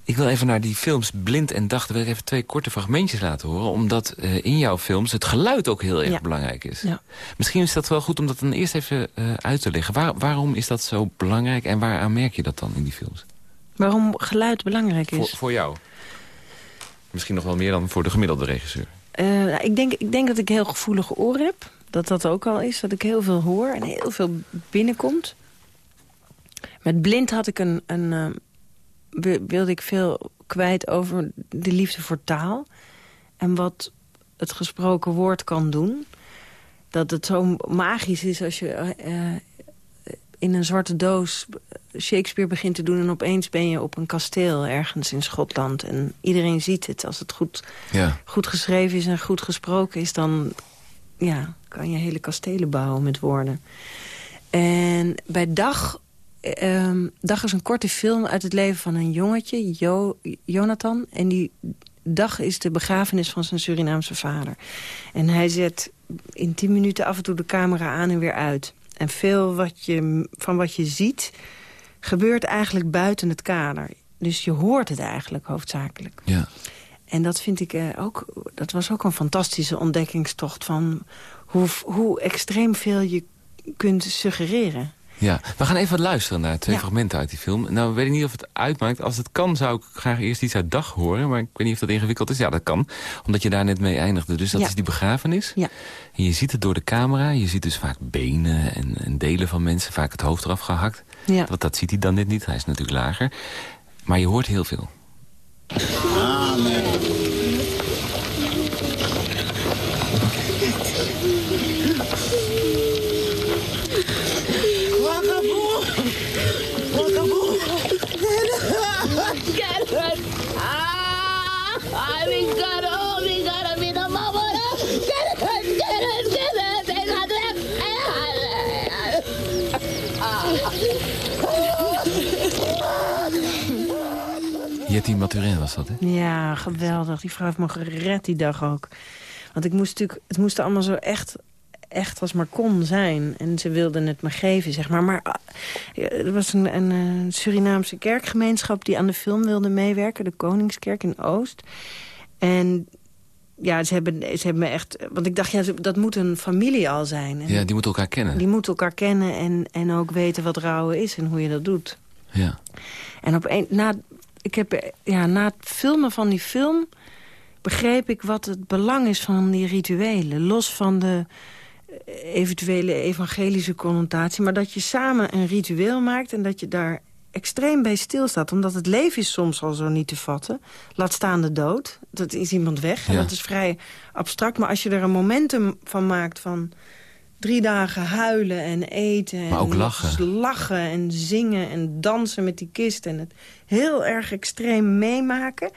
ik wil even naar die films Blind en Dag... wil ik even twee korte fragmentjes laten horen. Omdat eh, in jouw films het geluid ook heel erg Ja. belangrijk is. Ja. Misschien is dat wel goed om dat dan eerst even eh, uit te leggen. Waar, waarom is dat zo belangrijk en waaraan merk je dat dan in die films? Waarom geluid belangrijk is? Voor, voor jou? Misschien nog wel meer dan voor de gemiddelde regisseur. Eh, nou, ik, denk, ik denk dat ik heel gevoelige oren heb. Dat dat ook al is. Dat ik heel veel hoor en heel veel binnenkomt. Met blind had ik een, een, eh, wi- wilde ik veel kwijt over de liefde voor taal. En wat het gesproken woord kan doen. Dat het zo magisch is als je eh, in een zwarte doos Shakespeare begint te doen... en opeens ben je op een kasteel ergens in Schotland. En iedereen ziet het. Als het goed Ja. goed geschreven is en goed gesproken is... dan ja, kan je hele kastelen bouwen met woorden. En bij Dag... eh, ehm, Dag is een korte film uit het leven van een jongetje, jo Jonathan. En die Dag is de begrafenis van zijn Surinaamse vader. En hij zet in tien minuten af en toe de camera aan en weer uit. En veel wat je, van wat je ziet gebeurt eigenlijk buiten het kader. Dus je hoort het eigenlijk hoofdzakelijk. Ja. En dat vind ik eh, ook, dat was ook een fantastische ontdekkingstocht van hoe, hoe extreem veel je kunt suggereren. Ja, we gaan even luisteren naar twee Ja. fragmenten uit die film. Nou, weet ik niet of het uitmaakt. Als het kan, zou ik graag eerst iets uit Dag horen. Maar ik weet niet of dat ingewikkeld is. Ja, dat kan. Omdat je daar net mee eindigde. Dus dat Ja. is die begrafenis. Ja. En je ziet het door de camera. Je ziet dus vaak benen en, en delen van mensen. Vaak het hoofd eraf gehakt. Ja. Want dat ziet hij dan net niet. Hij is natuurlijk lager. Maar je hoort heel veel. Jetty Maturin was dat, hè? Ja, geweldig. Die vrouw heeft me gered die dag ook. Want ik moest natuurlijk, het moest allemaal zo echt, echt als maar kon zijn. En ze wilden het me geven, zeg maar. Maar ja, er was een, een, eh, Surinaamse kerkgemeenschap die aan de film wilde meewerken. De Koningskerk in Oost. En ja, ze hebben, ze hebben me echt... Want ik dacht, ja, dat moet een familie al zijn. En Ja, die moeten elkaar kennen. Die moeten elkaar kennen en, en ook weten wat rouwen is en hoe je dat doet. Ja. En op een, na, ik heb, ja, na het filmen van die film begreep ik wat het belang is van die rituelen. Los van de eh, eventuele evangelische connotatie. Maar dat je samen een ritueel maakt en dat je daar extreem bij stilstaat. Omdat het leven is soms al zo niet te vatten. Laat staan de dood. Dat is iemand weg. En Ja. dat is vrij abstract. Maar als je er een momentum van maakt van drie dagen huilen en eten. Maar ook en lachen. lachen en zingen en dansen met die kist. En het heel erg extreem meemaken.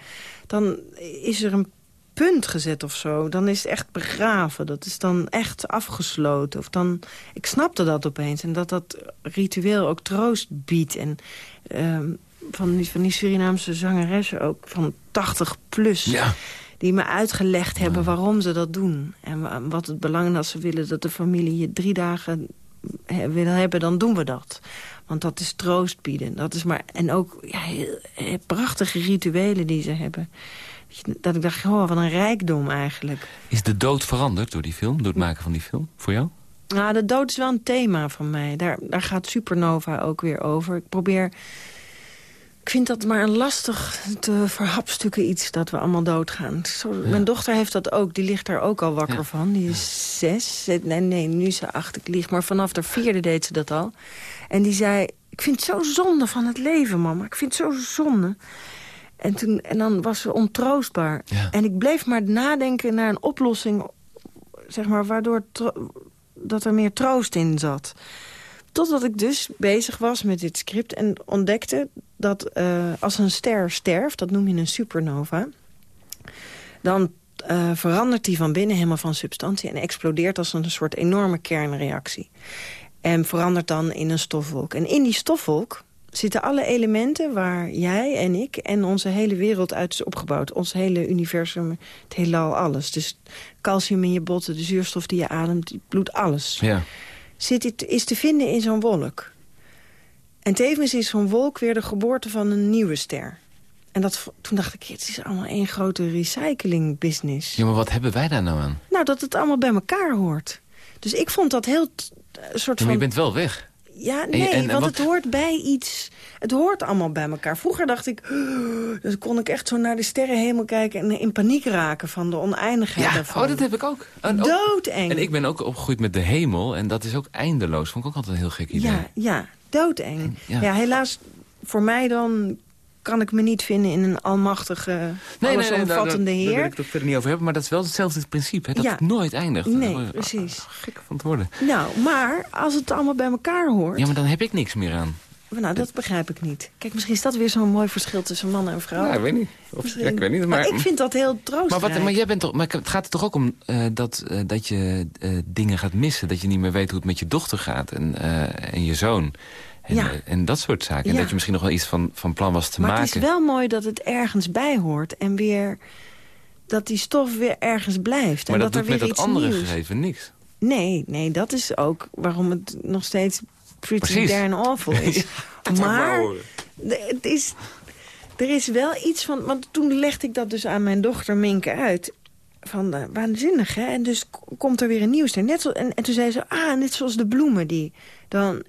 Dan is er een punt gezet of zo. Dan is het echt begraven. Dat is dan echt afgesloten. Of dan, ik snapte dat opeens. En dat dat ritueel ook troost biedt. En ehm, van, die, van die Surinaamse zangeressen ook van 80 plus. Ja. Die me uitgelegd hebben waarom ze dat doen. En wa- wat het belang is als ze willen dat de familie je drie dagen wil hebben, dan doen we dat. Want dat is troost bieden. Dat is maar, en ook ja, heel, prachtige rituelen die ze hebben. Dat Dat ik dacht, oh, wat een rijkdom eigenlijk. Is de dood veranderd door die film? Door het maken van die film? Voor jou? Nou, de dood is wel een thema van mij. Daar, daar gaat Supernova ook weer over. Ik probeer... Ik vind dat maar een lastig te verhapstukken iets dat we allemaal doodgaan. Zo, Mijn dochter heeft dat ook. Die ligt daar ook al wakker Ja. van. Die is zes. Nee, nee, nu is ze acht. Ik lieg. Maar vanaf de vierde deed ze dat al. En die zei... Ik vind het zo zonde van het leven, mama. Ik vind het zo zonde. En, toen, en dan was ze ontroostbaar. En ik bleef maar nadenken naar een oplossing... Zeg maar, waardoor dat er meer troost in zat. Totdat ik dus bezig was met dit script en ontdekte dat eh, als een ster sterft, dat noem je een supernova... dan uh, verandert die van binnen helemaal van substantie... en explodeert als een soort enorme kernreactie. En verandert dan in een stofwolk. En in die stofwolk zitten alle elementen waar jij en ik... en onze hele wereld uit is opgebouwd. Ons hele universum, het heelal, alles. Dus calcium in je botten, de zuurstof die je ademt, bloed, alles. Ja. Zit, is te vinden in zo'n wolk. En tevens is zo'n wolk weer de geboorte van een nieuwe ster. En dat, toen dacht ik, het is allemaal één grote recycling business. Ja, maar wat hebben wij daar nou aan? Nou, dat het allemaal bij elkaar hoort. Dus ik vond dat heel... Soort maar van... je bent wel weg. Ja, nee, en, en, want het hoort bij iets... Het hoort allemaal bij elkaar. Vroeger dacht ik... dan kon ik echt zo naar de sterrenhemel kijken... en in paniek raken van de oneindigheid ja, daarvan. Oh, dat heb ik ook. En doodeng. En ik ben ook opgegroeid met de hemel. En dat is ook eindeloos. Vond ik ook altijd een heel gek idee. Ja, ja doodeng. Ja. ja, helaas voor mij dan kan ik me niet vinden in een almachtige, nee, allesomvattende nee, nee, heer. Daar wil ik het verder niet over hebben, maar dat is wel hetzelfde principe. Hè, dat Ja. het nooit eindigt. Nee, precies. Gek van te worden. Nou, maar als het allemaal bij elkaar hoort... Ja, maar dan heb ik niks meer aan. Nou, dat begrijp ik niet. Kijk, misschien is dat weer zo'n mooi verschil tussen mannen en vrouwen. Ja, ik weet niet. Of, ja, ik weet niet. Maar, ik vind dat heel troostrijk. maar, wat, maar, jij bent toch, maar het gaat er toch ook om eh, dat, eh, dat je eh, dingen gaat missen. Dat je niet meer weet hoe het met je dochter gaat en, eh, en je zoon. En, Ja. en dat soort zaken. En Ja. dat je misschien nog wel iets van, van plan was te maar maken. het is wel mooi dat het ergens bij hoort. En weer dat die stof weer ergens blijft. maar en dat, dat, doet er met dat andere nieuws... gegeven niks. Nee, nee, dat is ook waarom het nog steeds pretty Precies. darn awful is. Ja, maar het is, er is wel iets van... Want toen legde ik dat dus aan mijn dochter Minke uit. Van eh, waanzinnig, hè? En dus komt er weer een nieuws. Net zo, en, en toen zei ze, ah, net zoals de bloemen die dan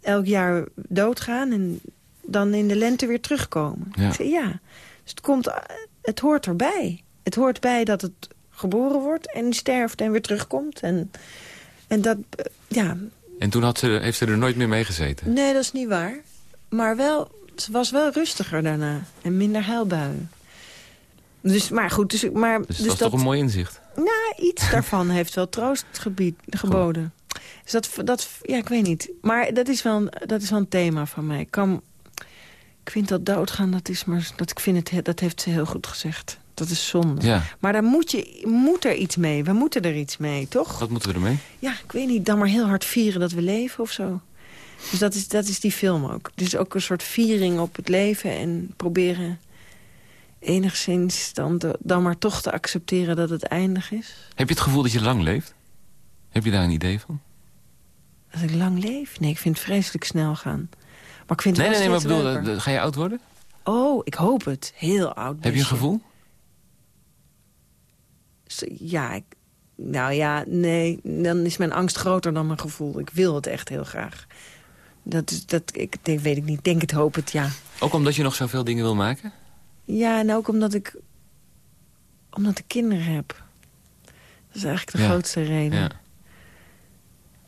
elk jaar doodgaan... en dan in de lente weer terugkomen. Ja. Ik zei, ja. Dus het, komt, het hoort erbij. Het hoort bij dat het geboren wordt en sterft en weer terugkomt. En, en dat, eh, ja, En toen had ze, heeft ze er nooit meer mee gezeten. nee, dat is niet waar. Maar wel, ze was wel rustiger daarna. En minder huilbuien. Dus, maar goed, dus, maar, Dus, dat is toch een mooi inzicht. Nou, iets daarvan heeft wel troost gebied, geboden. Dus dat, dat, ja, ik weet niet. Maar dat is wel een, dat is wel een thema van mij. Ik, kan, ik vind dat doodgaan, dat is maar, dat, ik vind het, he- dat heeft ze heel goed gezegd. Dat is zonde. Ja. Maar daar moet, je, moet er iets mee. We moeten er iets mee, toch? Wat moeten we ermee? Ja, ik weet niet. Dan maar heel hard vieren dat we leven of zo. Dus dat is, dat is die film ook. Dus ook een soort viering op het leven. En proberen enigszins dan, de- dan maar toch te accepteren dat het eindig is. Heb je het gevoel dat je lang leeft? Heb je daar een idee van? Dat ik lang leef? Nee, ik vind het vreselijk snel gaan. Maar ik vind het Nee, nee, nee, maar bedoel, eh, ga je oud worden? Oh, ik hoop het. Heel oud. Heb je een gevoel? Ja, ik, nou ja, nee. Dan is mijn angst groter dan mijn gevoel. Ik wil het echt heel graag. Dat, is, dat ik, denk, weet ik niet. Denk het, hoop het, ja. Ook omdat je nog zoveel dingen wil maken? Ja, en ook omdat ik, omdat ik kinderen heb. Dat is eigenlijk de Ja. grootste reden. Ja.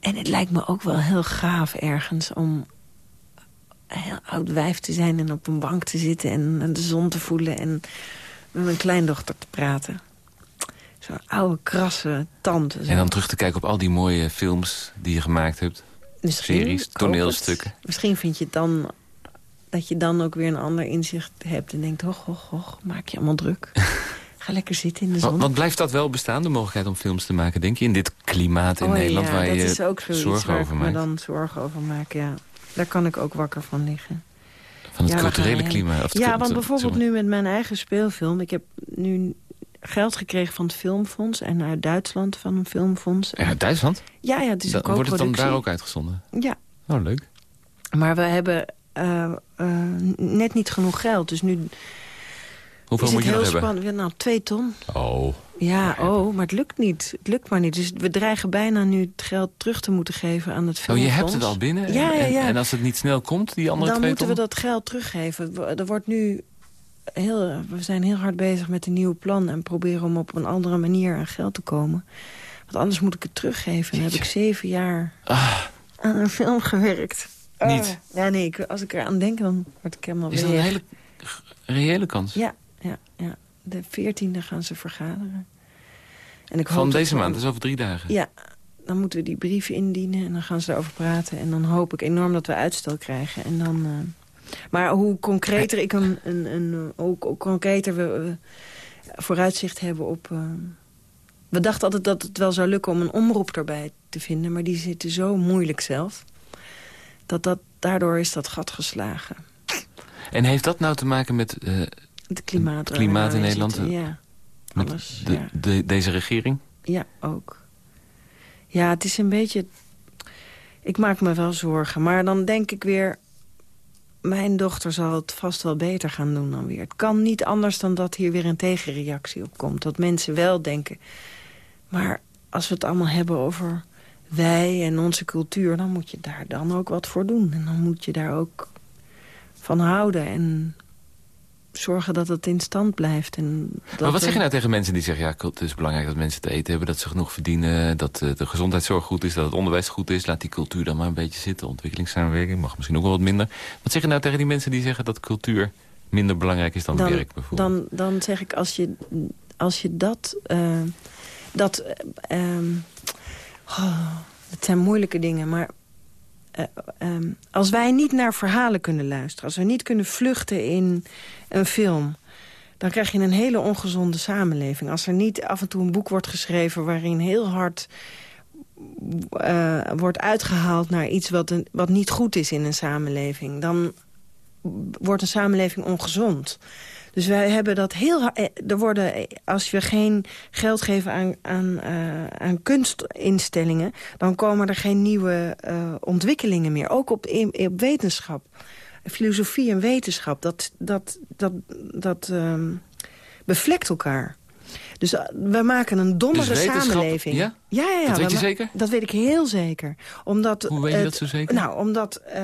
En het lijkt me ook wel heel gaaf ergens om een heel oud wijf te zijn... en op een bank te zitten en de zon te voelen... en met mijn kleindochter te praten. Zo'n oude, krasse tante. zo. En dan terug te kijken op al die mooie films die je gemaakt hebt. Misschien, series, toneelstukken. Misschien vind je het dan dat je dan ook weer een ander inzicht hebt... en denkt, och, och, och, maak je allemaal druk. Ga lekker zitten in de zon. Want, want blijft dat wel bestaan, de mogelijkheid om films te maken, denk je? In dit klimaat in Oh Nederland ja, waar dat je is ook zorgen over maakt. dan zorgen over maak, ja. Daar kan ik ook wakker van liggen. Van het Ja, culturele klimaat. of het Ja, want bijvoorbeeld nu met mijn eigen speelfilm... ik heb nu geld gekregen van het Filmfonds... en uit Duitsland van een filmfonds. Ja, uit Duitsland? Ja, ja, het is Dan een wordt het dan daar ook uitgezonden? Ja, Oh, leuk. maar we hebben eh, eh, net niet genoeg geld. Dus nu Hoeveel is moet het je heel nog hebben? spannend. Ja, nou, twee ton. Oh. Ja, oh, maar het lukt niet. Het lukt maar niet. Dus we dreigen bijna nu het geld terug te moeten geven aan het Oh, filmfonds. je hebt het al binnen? En- Ja, ja, En, ja. en als het niet snel komt, die andere Dan twee moeten ton? we dat geld teruggeven. Er wordt nu heel, we zijn heel hard bezig met een nieuw plan... en proberen om op een andere manier aan geld te komen. Want anders moet ik het teruggeven. En dan heb ik zeven jaar aan een film gewerkt. Ah. Niet? Ah. Ja, nee, ik, als ik eraan denk, dan word ik helemaal Is dat weer. een hele reële kans? Ja, ja, ja. De veertiende gaan ze vergaderen. En ik Van hoop dat deze maand, dus over drie dagen? Ja, dan moeten we die brief indienen en dan gaan ze erover praten. En dan hoop ik enorm dat we uitstel krijgen. En dan, uh, maar hoe concreter ik een, een, een hoe, hoe concreter we, we, vooruitzicht hebben op... Uh, we dachten altijd dat het wel zou lukken om een omroep erbij te vinden. Maar die zitten zo moeilijk zelf. Dat dat, daardoor is dat gat geslagen. En heeft dat nou te maken met... Uh, het klimaat, klimaat in Nederland? Zitten, ja, alles. De, ja. de, deze regering? Ja, ook. Ja, het is een beetje... Ik maak me wel zorgen. Maar dan denk ik weer... Mijn dochter zal het vast wel beter gaan doen dan weer. Het kan niet anders dan dat hier weer een tegenreactie op komt. Dat mensen wel denken... Maar als we het allemaal hebben over wij en onze cultuur... dan moet je daar dan ook wat voor doen. En dan moet je daar ook van houden. En zorgen dat het in stand blijft. En dat maar wat zeg je nou tegen mensen die zeggen... ja, het is belangrijk dat mensen te eten hebben, dat ze genoeg verdienen... dat de gezondheidszorg goed is, dat het onderwijs goed is... laat die cultuur dan maar een beetje zitten. Ontwikkelingssamenwerking mag misschien ook wel wat minder. Wat zeg je nou tegen die mensen die zeggen dat cultuur minder belangrijk is dan, dan werk bijvoorbeeld? Dan, dan zeg ik, als je, als je dat... Uh, dat uh, um, oh, het zijn moeilijke dingen, maar... Uh, um, als wij niet naar verhalen kunnen luisteren... als we niet kunnen vluchten in een film... dan krijg je een hele ongezonde samenleving. Als er niet af en toe een boek wordt geschreven... waarin heel hard uh, wordt uitgehaald naar iets wat, een, wat niet goed is in een samenleving... dan wordt een samenleving ongezond. Dus wij hebben dat heel Er worden, als we geen geld geven aan, aan, uh, aan kunstinstellingen... dan komen er geen nieuwe uh, ontwikkelingen meer. Ook op, in, op wetenschap. Filosofie en wetenschap, dat, dat, dat, dat um, bevlekt elkaar. Dus we maken een dommere dus samenleving. Ja? Ja, ja, ja. Dat weet je zeker? Dat weet ik heel zeker. Omdat, Hoe weet je dat zo zeker? Nou, omdat... Uh,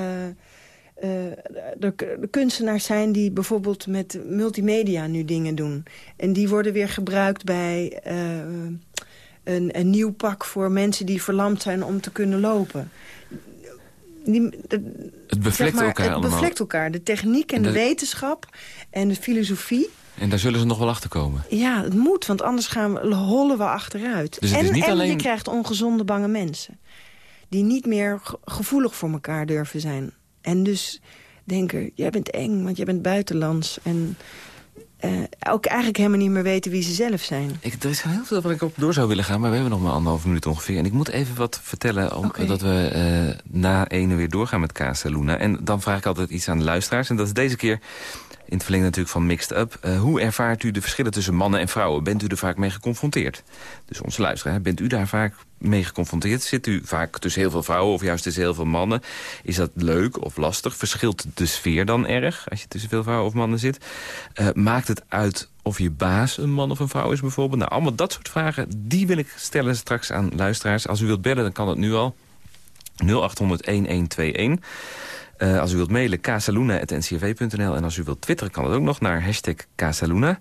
er, er kunstenaars zijn die bijvoorbeeld met multimedia nu dingen doen. En die worden weer gebruikt bij uh, een, een nieuw pak voor mensen die verlamd zijn om te kunnen lopen. Die, de, het bevlekt zeg maar, elkaar het allemaal. bevlekt elkaar. De techniek en, En de, de- wetenschap en de filosofie. En daar zullen ze nog wel achter komen. Ja, het moet, want anders gaan we, hollen we achteruit. Dus en en alleen- je krijgt ongezonde, bange mensen. Die niet meer ge- gevoelig voor elkaar durven zijn. En dus denken, jij bent eng, want jij bent buitenlands. En eh, ook eigenlijk helemaal niet meer weten wie ze zelf zijn. Ik, er is heel veel waar ik op door zou willen gaan, maar we hebben nog maar anderhalf minuut ongeveer. En ik moet even wat vertellen, omdat Oké. we eh, na ene weer doorgaan met Casa Luna. En dan vraag ik altijd iets aan de luisteraars. En dat is deze keer, in het verlengde natuurlijk van Mixed Up... eh, hoe ervaart u de verschillen tussen mannen en vrouwen? Bent u er vaak mee geconfronteerd? Dus onze luisteraar, bent u daar vaak mee geconfronteerd? Zit u vaak tussen heel veel vrouwen of juist tussen heel veel mannen? Is dat leuk of lastig? Verschilt de sfeer dan erg als je tussen veel vrouwen of mannen zit? Eh, maakt het uit of je baas een man of een vrouw is bijvoorbeeld? Nou, allemaal dat soort vragen, die wil ik stellen straks aan luisteraars. Als u wilt bellen, dan kan dat nu al. 0800-1121. Eh, als u wilt mailen, casaluna.ncrv.nl. En als u wilt twitteren, kan dat ook nog naar hashtag Casaluna.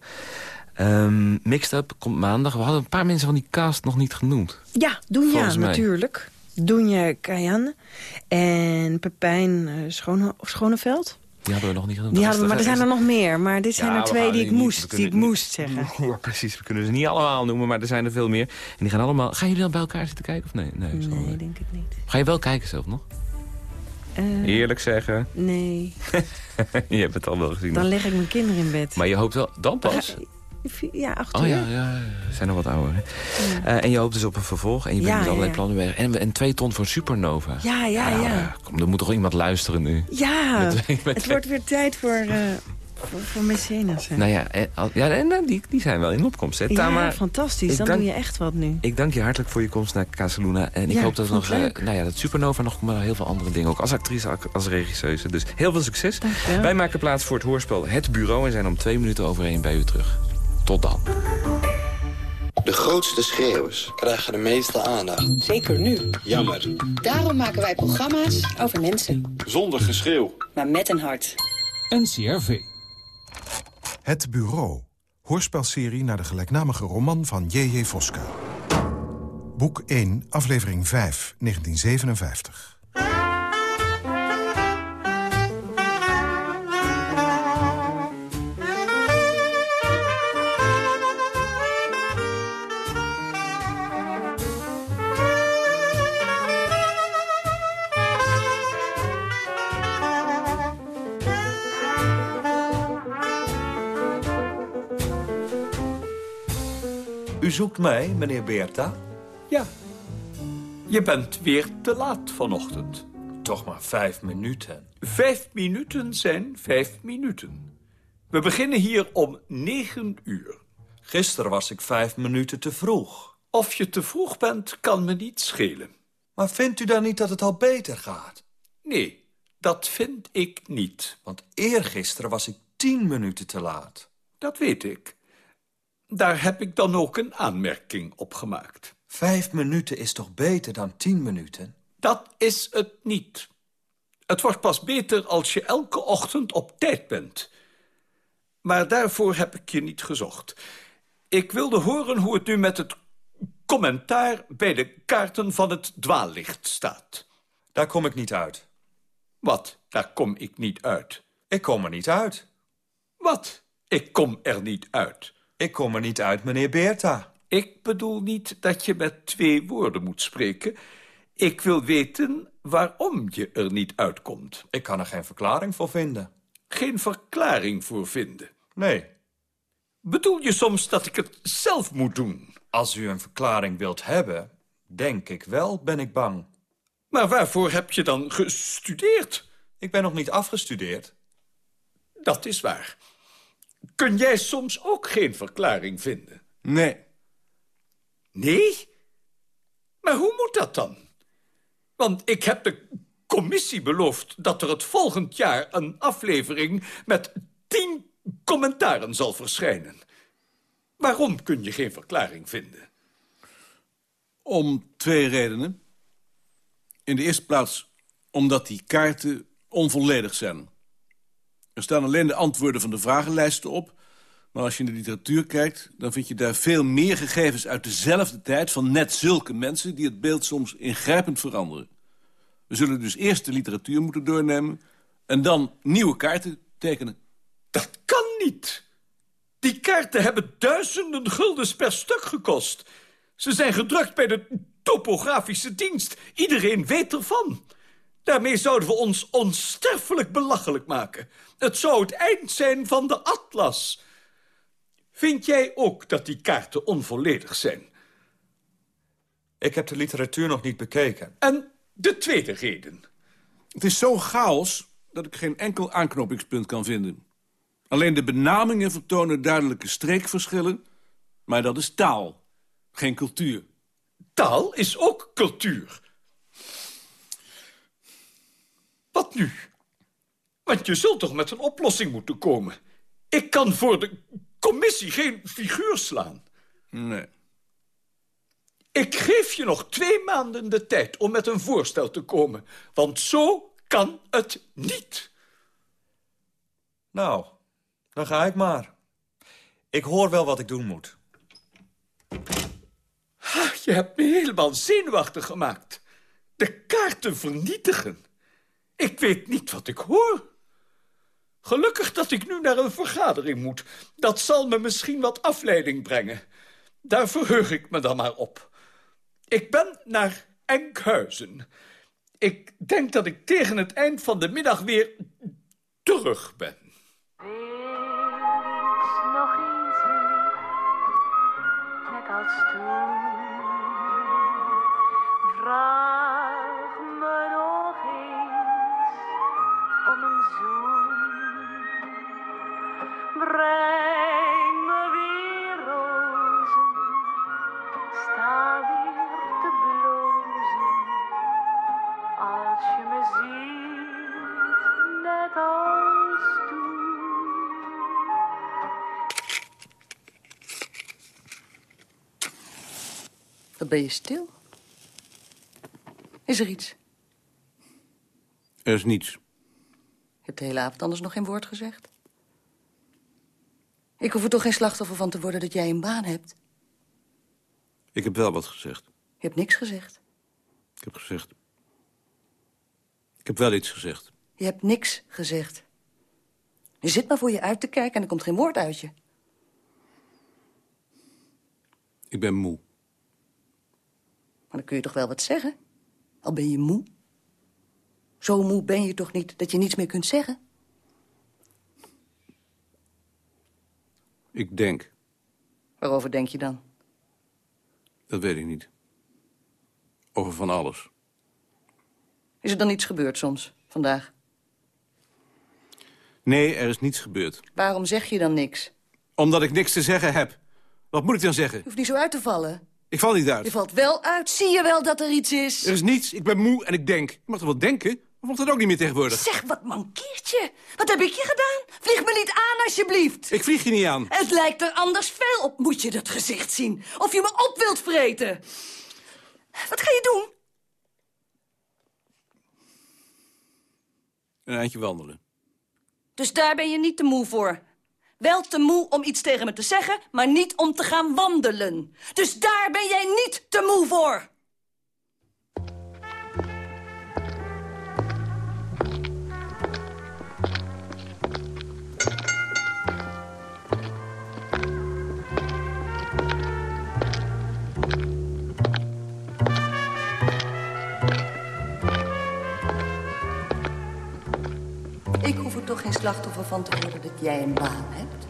Ehm Mixed Up komt maandag. We hadden een paar mensen van die cast nog niet genoemd. Ja, Volgens mij. natuurlijk. Doenja Kajan en Pepijn eh, Schone, Schoneveld. Die hadden we nog niet genoemd. Die hadden we, maar er zijn er nog meer. Maar dit zijn Ja, er we twee die ik niet- moest, die ik moest zeggen. Ja, precies. We kunnen ze niet allemaal noemen, maar er zijn er veel meer. En die gaan allemaal... Gaan jullie dan bij elkaar zitten kijken of nee? Nee, Nee, denk ik niet. Ga je wel kijken zelf nog? Eh, Eerlijk zeggen. nee, je hebt het al wel gezien. dan leg ik mijn kinderen in bed. Maar je hoopt wel... Dan pas? Ja, acht Oh uur. ja, ja, zijn nog wat ouder. Hè? Eh, en je hoopt dus op een vervolg. En je bent Ja, met allerlei ja. plannen weg. En, en twee ton voor Supernova. Ja, ja, ja. Kom, er moet toch iemand luisteren nu? Ja, Met- met- het wordt weer tijd voor, eh voor, voor mecenas. hè. Nou ja, en, al- ja en eh, die, die zijn wel in opkomst. Hè? ja, fantastisch. Dan dank- doe je echt wat nu. Ik dank je hartelijk voor je komst naar Casaluna. En ik Ja, hoop dat nog eh, nou ja, dat Supernova nog maar heel veel andere dingen. Ook als actrice, als- als regisseuse. Dus heel veel succes. Dankjewel. Wij maken plaats voor het hoorspel Het Bureau. En zijn om twee minuten overheen bij u terug. Tot dan. De grootste schreeuwers krijgen de meeste aandacht. Zeker nu. Jammer. Daarom maken wij programma's over mensen. Zonder geschreeuw. Maar met een hart. NCRV. Het Bureau. Hoorspelserie naar de gelijknamige roman van J.J. Voska. Boek 1, aflevering 5, 1957. Zoekt mij, meneer Beerta? Ja. Je bent weer te laat vanochtend. Toch maar vijf minuten. Vijf minuten zijn vijf minuten. We beginnen hier om negen uur. Gisteren was ik vijf minuten te vroeg. Of je te vroeg bent, kan me niet schelen. Maar vindt u dan niet dat het al beter gaat? Nee, dat vind ik niet. Want eergisteren was ik tien minuten te laat. Dat weet ik. Daar heb ik dan ook een aanmerking op gemaakt. Vijf minuten is toch beter dan tien minuten? Dat is het niet. Het wordt pas beter als je elke ochtend op tijd bent. Maar daarvoor heb ik je niet gezocht. Ik wilde horen hoe het nu met het commentaar... bij de kaarten van het dwaallicht staat. Daar kom ik niet uit. Wat? Daar kom ik niet uit. Ik kom er niet uit. Wat? Ik kom er niet uit. Ik kom er niet uit, meneer Beerta. Ik bedoel niet dat je met twee woorden moet spreken. Ik wil weten waarom je er niet uitkomt. Ik kan er geen verklaring voor vinden. Geen verklaring voor vinden? Nee. Bedoel je soms dat ik het zelf moet doen? Als u een verklaring wilt hebben, denk ik wel, ben ik bang. Maar waarvoor heb je dan gestudeerd? Ik ben nog niet afgestudeerd. Dat is waar. Kun jij soms ook geen verklaring vinden? Nee. Nee? Maar hoe moet dat dan? Want ik heb de commissie beloofd dat er het volgend jaar een aflevering met tien commentaren zal verschijnen. Waarom kun je geen verklaring vinden? Om twee redenen. In de eerste plaats omdat die kaarten onvolledig zijn. Er staan alleen de antwoorden van de vragenlijsten op... maar als je in de literatuur kijkt... dan vind je daar veel meer gegevens uit dezelfde tijd... van net zulke mensen die het beeld soms ingrijpend veranderen. We zullen dus eerst de literatuur moeten doornemen... en dan nieuwe kaarten tekenen. Dat kan niet. Die kaarten hebben duizenden guldens per stuk gekost. Ze zijn gedrukt bij de topografische dienst. Iedereen weet ervan. Daarmee zouden we ons onsterfelijk belachelijk maken. Het zou het eind zijn van de atlas. Vind jij ook dat die kaarten onvolledig zijn? Ik heb de literatuur nog niet bekeken. En de tweede reden? Het is zo chaos dat ik geen enkel aanknopingspunt kan vinden. Alleen de benamingen vertonen duidelijke streekverschillen... maar dat is taal, geen cultuur. Taal is ook cultuur. Wat nu? Want je zult toch met een oplossing moeten komen. Ik kan voor de commissie geen figuur slaan. Nee. Ik geef je nog twee maanden de tijd om met een voorstel te komen. Want zo kan het niet. Nou, dan ga ik maar. Ik hoor wel wat ik doen moet. Ha, je hebt me helemaal zenuwachtig gemaakt. De kaarten vernietigen. Ik weet niet wat ik hoor. Gelukkig dat ik nu naar een vergadering moet. Dat zal me misschien wat afleiding brengen. Daar verheug ik me dan maar op. Ik ben naar Enkhuizen. Ik denk dat ik tegen het eind van de middag weer terug ben. Breng me weer rozen, sta weer te blozen. Als je me ziet, net als toen. Wat ben je stil? Is er iets? Er is niets. Je hebt de hele avond anders nog geen woord gezegd. Ik hoef er toch geen slachtoffer van te worden dat jij een baan hebt. Ik heb wel wat gezegd. Je hebt niks gezegd. Ik heb gezegd... Ik heb wel iets gezegd. Je hebt niks gezegd. Je zit maar voor je uit te kijken en er komt geen woord uit je. Ik ben moe. Maar dan kun je toch wel wat zeggen? Al ben je moe. Zo moe ben je toch niet dat je niets meer kunt zeggen? Ik denk. Waarover denk je dan? Dat weet ik niet. Over van alles. Is er dan iets gebeurd soms, vandaag? Nee, er is niets gebeurd. Waarom zeg je dan niks? Omdat ik niks te zeggen heb. Wat moet ik dan zeggen? Je hoeft niet zo uit te vallen. Ik val niet uit. Je valt wel uit. Zie je wel dat er iets is? Er is niets. Ik ben moe en ik denk. Je mag toch wel denken? Mag dat ook niet meer tegenwoordig? Zeg, wat mankeert je? Wat heb ik je gedaan? Vlieg me niet aan, alsjeblieft. Ik vlieg je niet aan. Het lijkt er anders fel op. Moet je dat gezicht zien? Of je me op wilt vreten? Wat ga je doen? Een eindje wandelen. Dus daar ben je niet te moe voor. Wel te moe om iets tegen me te zeggen, maar niet om te gaan wandelen. Dus daar ben jij niet te moe voor. Toch geen slachtoffer van te worden dat jij een baan hebt.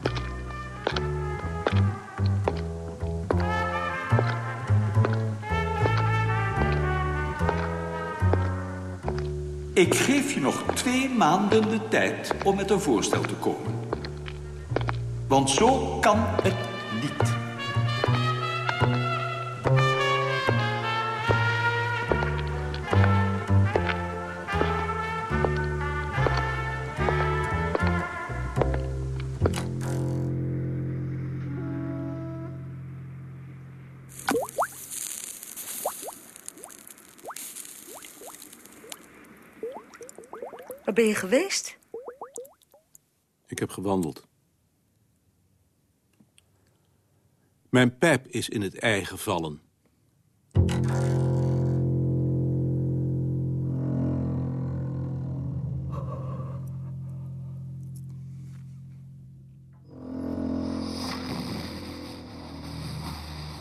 Ik geef je nog twee maanden de tijd om met een voorstel te komen. Want zo kan het ben je geweest? Ik heb gewandeld. Mijn pijp is in het ei gevallen.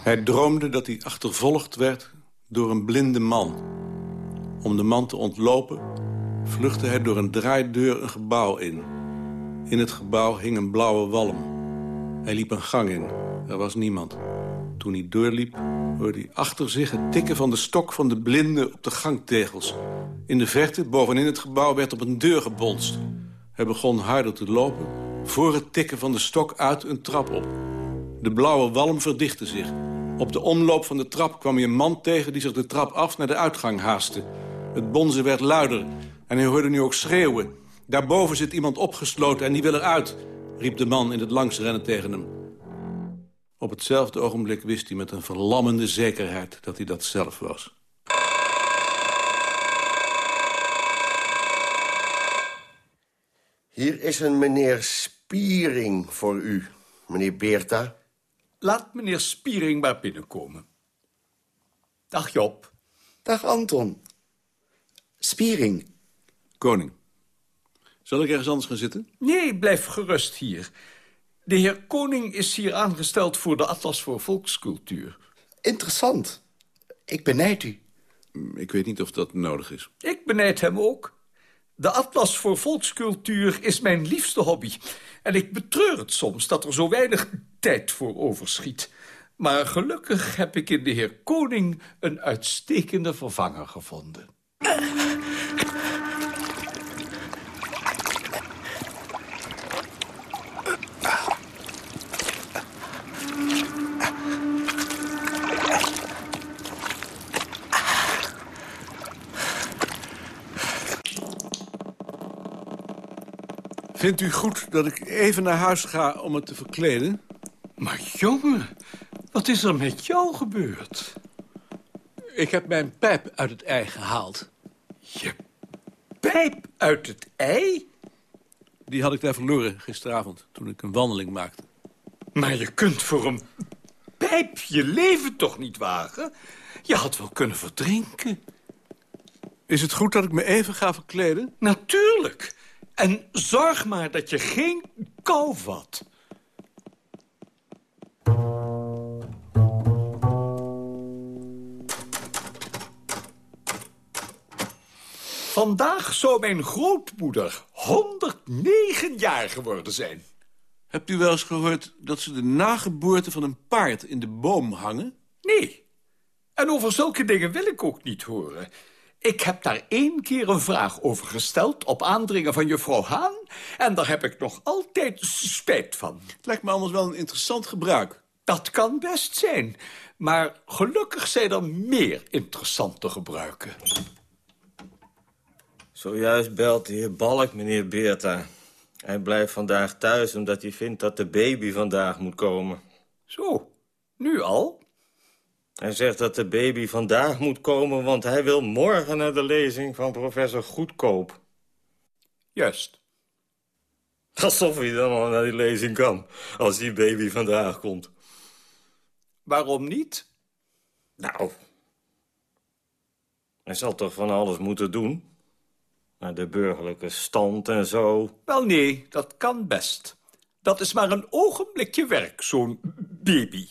Hij droomde dat hij achtervolgd werd door een blinde man. Om de man te ontlopen vluchtte hij door een draaideur een gebouw in. In het gebouw hing een blauwe walm. Hij liep een gang in. Er was niemand. Toen hij doorliep, hoorde hij achter zich het tikken van de stok van de blinde op de gangtegels. In de verte, bovenin het gebouw, werd op een deur gebonst. Hij begon harder te lopen, voor het tikken van de stok uit een trap op. De blauwe walm verdichtte zich. Op de omloop van de trap kwam hij een man tegen die zich de trap af naar de uitgang haastte. Het bonzen werd luider en hij hoorde nu ook schreeuwen. Daarboven zit iemand opgesloten en die wil eruit, riep de man in het langsrennen tegen hem. Op hetzelfde ogenblik wist hij met een verlammende zekerheid dat hij dat zelf was. Hier is een meneer Spiering voor u, meneer Beerta. Laat meneer Spiering maar binnenkomen. Dag Job. Dag Anton. Spiering. Koning. Zal ik ergens anders gaan zitten? Nee, blijf gerust hier. De heer Koning is hier aangesteld voor de Atlas voor Volkscultuur. Interessant. Ik benijd u. Ik weet niet of dat nodig is. Ik benijd hem ook. De Atlas voor Volkscultuur is mijn liefste hobby. En ik betreur het soms dat er zo weinig tijd voor overschiet. Maar gelukkig heb ik in de heer Koning een uitstekende vervanger gevonden. Vindt u goed dat ik even naar huis ga om het te verkleden? Maar jongen, wat is er met jou gebeurd? Ik heb mijn pijp uit het ei gehaald. Je pijp uit het ei? Die had ik daar verloren gisteravond, toen ik een wandeling maakte. Maar je kunt voor een pijp je leven toch niet wagen? Je had wel kunnen verdrinken. Is het goed dat ik me even ga verkleden? Natuurlijk. En zorg maar dat je geen kou vat. Vandaag zou mijn grootmoeder 109 jaar geworden zijn. Hebt u wel eens gehoord dat ze de nageboorte van een paard in de boom hangen? Nee, En over zulke dingen wil ik ook niet horen. Ik heb daar één keer een vraag over gesteld... op aandringen van juffrouw Haan... en daar heb ik nog altijd spijt van. Het lijkt me anders wel een interessant gebruik. Dat kan best zijn. Maar gelukkig zijn er meer interessante gebruiken. Zojuist belt de heer Balk, meneer Beerta. Hij blijft vandaag thuis omdat hij vindt dat de baby vandaag moet komen. Zo, nu al? Hij zegt dat de baby vandaag moet komen... want hij wil morgen naar de lezing van professor Goedkoop. Juist. Alsof hij dan al naar die lezing kan, als die baby vandaag komt. Waarom niet? Nou, hij zal toch van alles moeten doen? Naar de burgerlijke stand en zo. Wel nee, dat kan best. Dat is maar een ogenblikje werk, zo'n baby.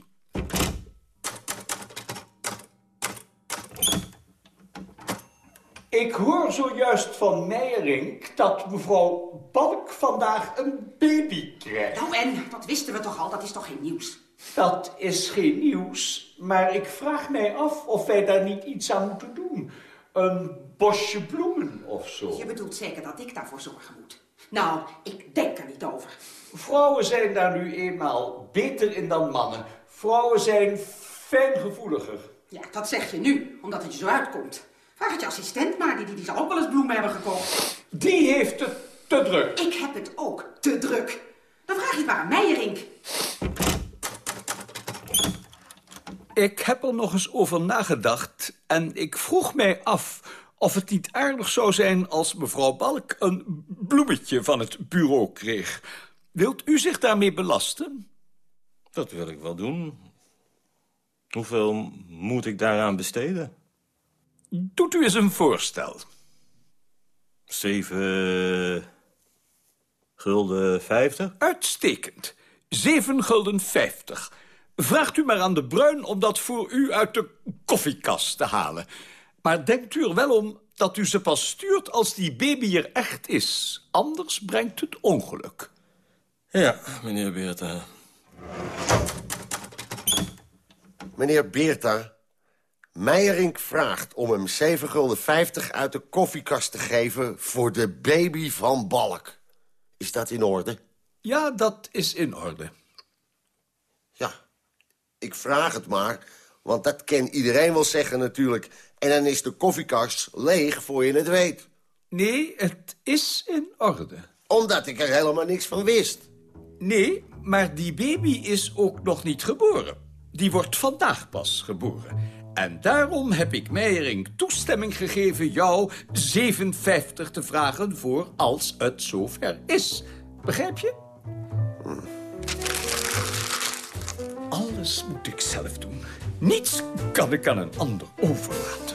Ik hoor zojuist van Meijerink dat mevrouw Balk vandaag een baby krijgt. Nou en, dat wisten we toch al, dat is toch geen nieuws? Dat is geen nieuws, maar ik vraag mij af of wij daar niet iets aan moeten doen. Een bosje bloemen of zo. Je bedoelt zeker dat ik daarvoor zorgen moet? Nou, ik denk er niet over. Vrouwen zijn daar nu eenmaal beter in dan mannen. Vrouwen zijn fijngevoeliger. Ja, dat zeg je nu, omdat het je zo uitkomt. Vraag het je assistent maar, die, die, die zal ook wel eens bloemen hebben gekocht. Die heeft het te druk. Ik heb het ook te druk. Dan vraag je het maar aan Meijerink. Ik heb er nog eens over nagedacht en ik vroeg mij af of het niet aardig zou zijn als mevrouw Balk een bloemetje van het bureau kreeg. Wilt u zich daarmee belasten? Dat wil ik wel doen. Hoeveel moet ik daaraan besteden? Doet u eens een voorstel. Zeven... gulden vijftig? Uitstekend. Zeven gulden vijftig. Vraagt u maar aan de Bruin om dat voor u uit de koffiekast te halen. Maar denkt u er wel om dat u ze pas stuurt als die baby er echt is. Anders brengt het ongeluk. Ja, meneer Beerta. Meneer Beerta, Meijerink vraagt om hem 7,50 gulden uit de koffiekast te geven... voor de baby van Balk. Is dat in orde? Ja, dat is in orde. Ja, ik vraag het maar, want dat kan iedereen wel zeggen natuurlijk. En dan is de koffiekast leeg voor je het weet. Nee, het is in orde. Omdat ik er helemaal niks van wist. Nee, maar die baby is ook nog niet geboren. Die wordt vandaag pas geboren. En daarom heb ik Meijering toestemming gegeven jou 7,50 te vragen voor als het zover is. Begrijp je? Alles moet ik zelf doen. Niets kan ik aan een ander overlaten.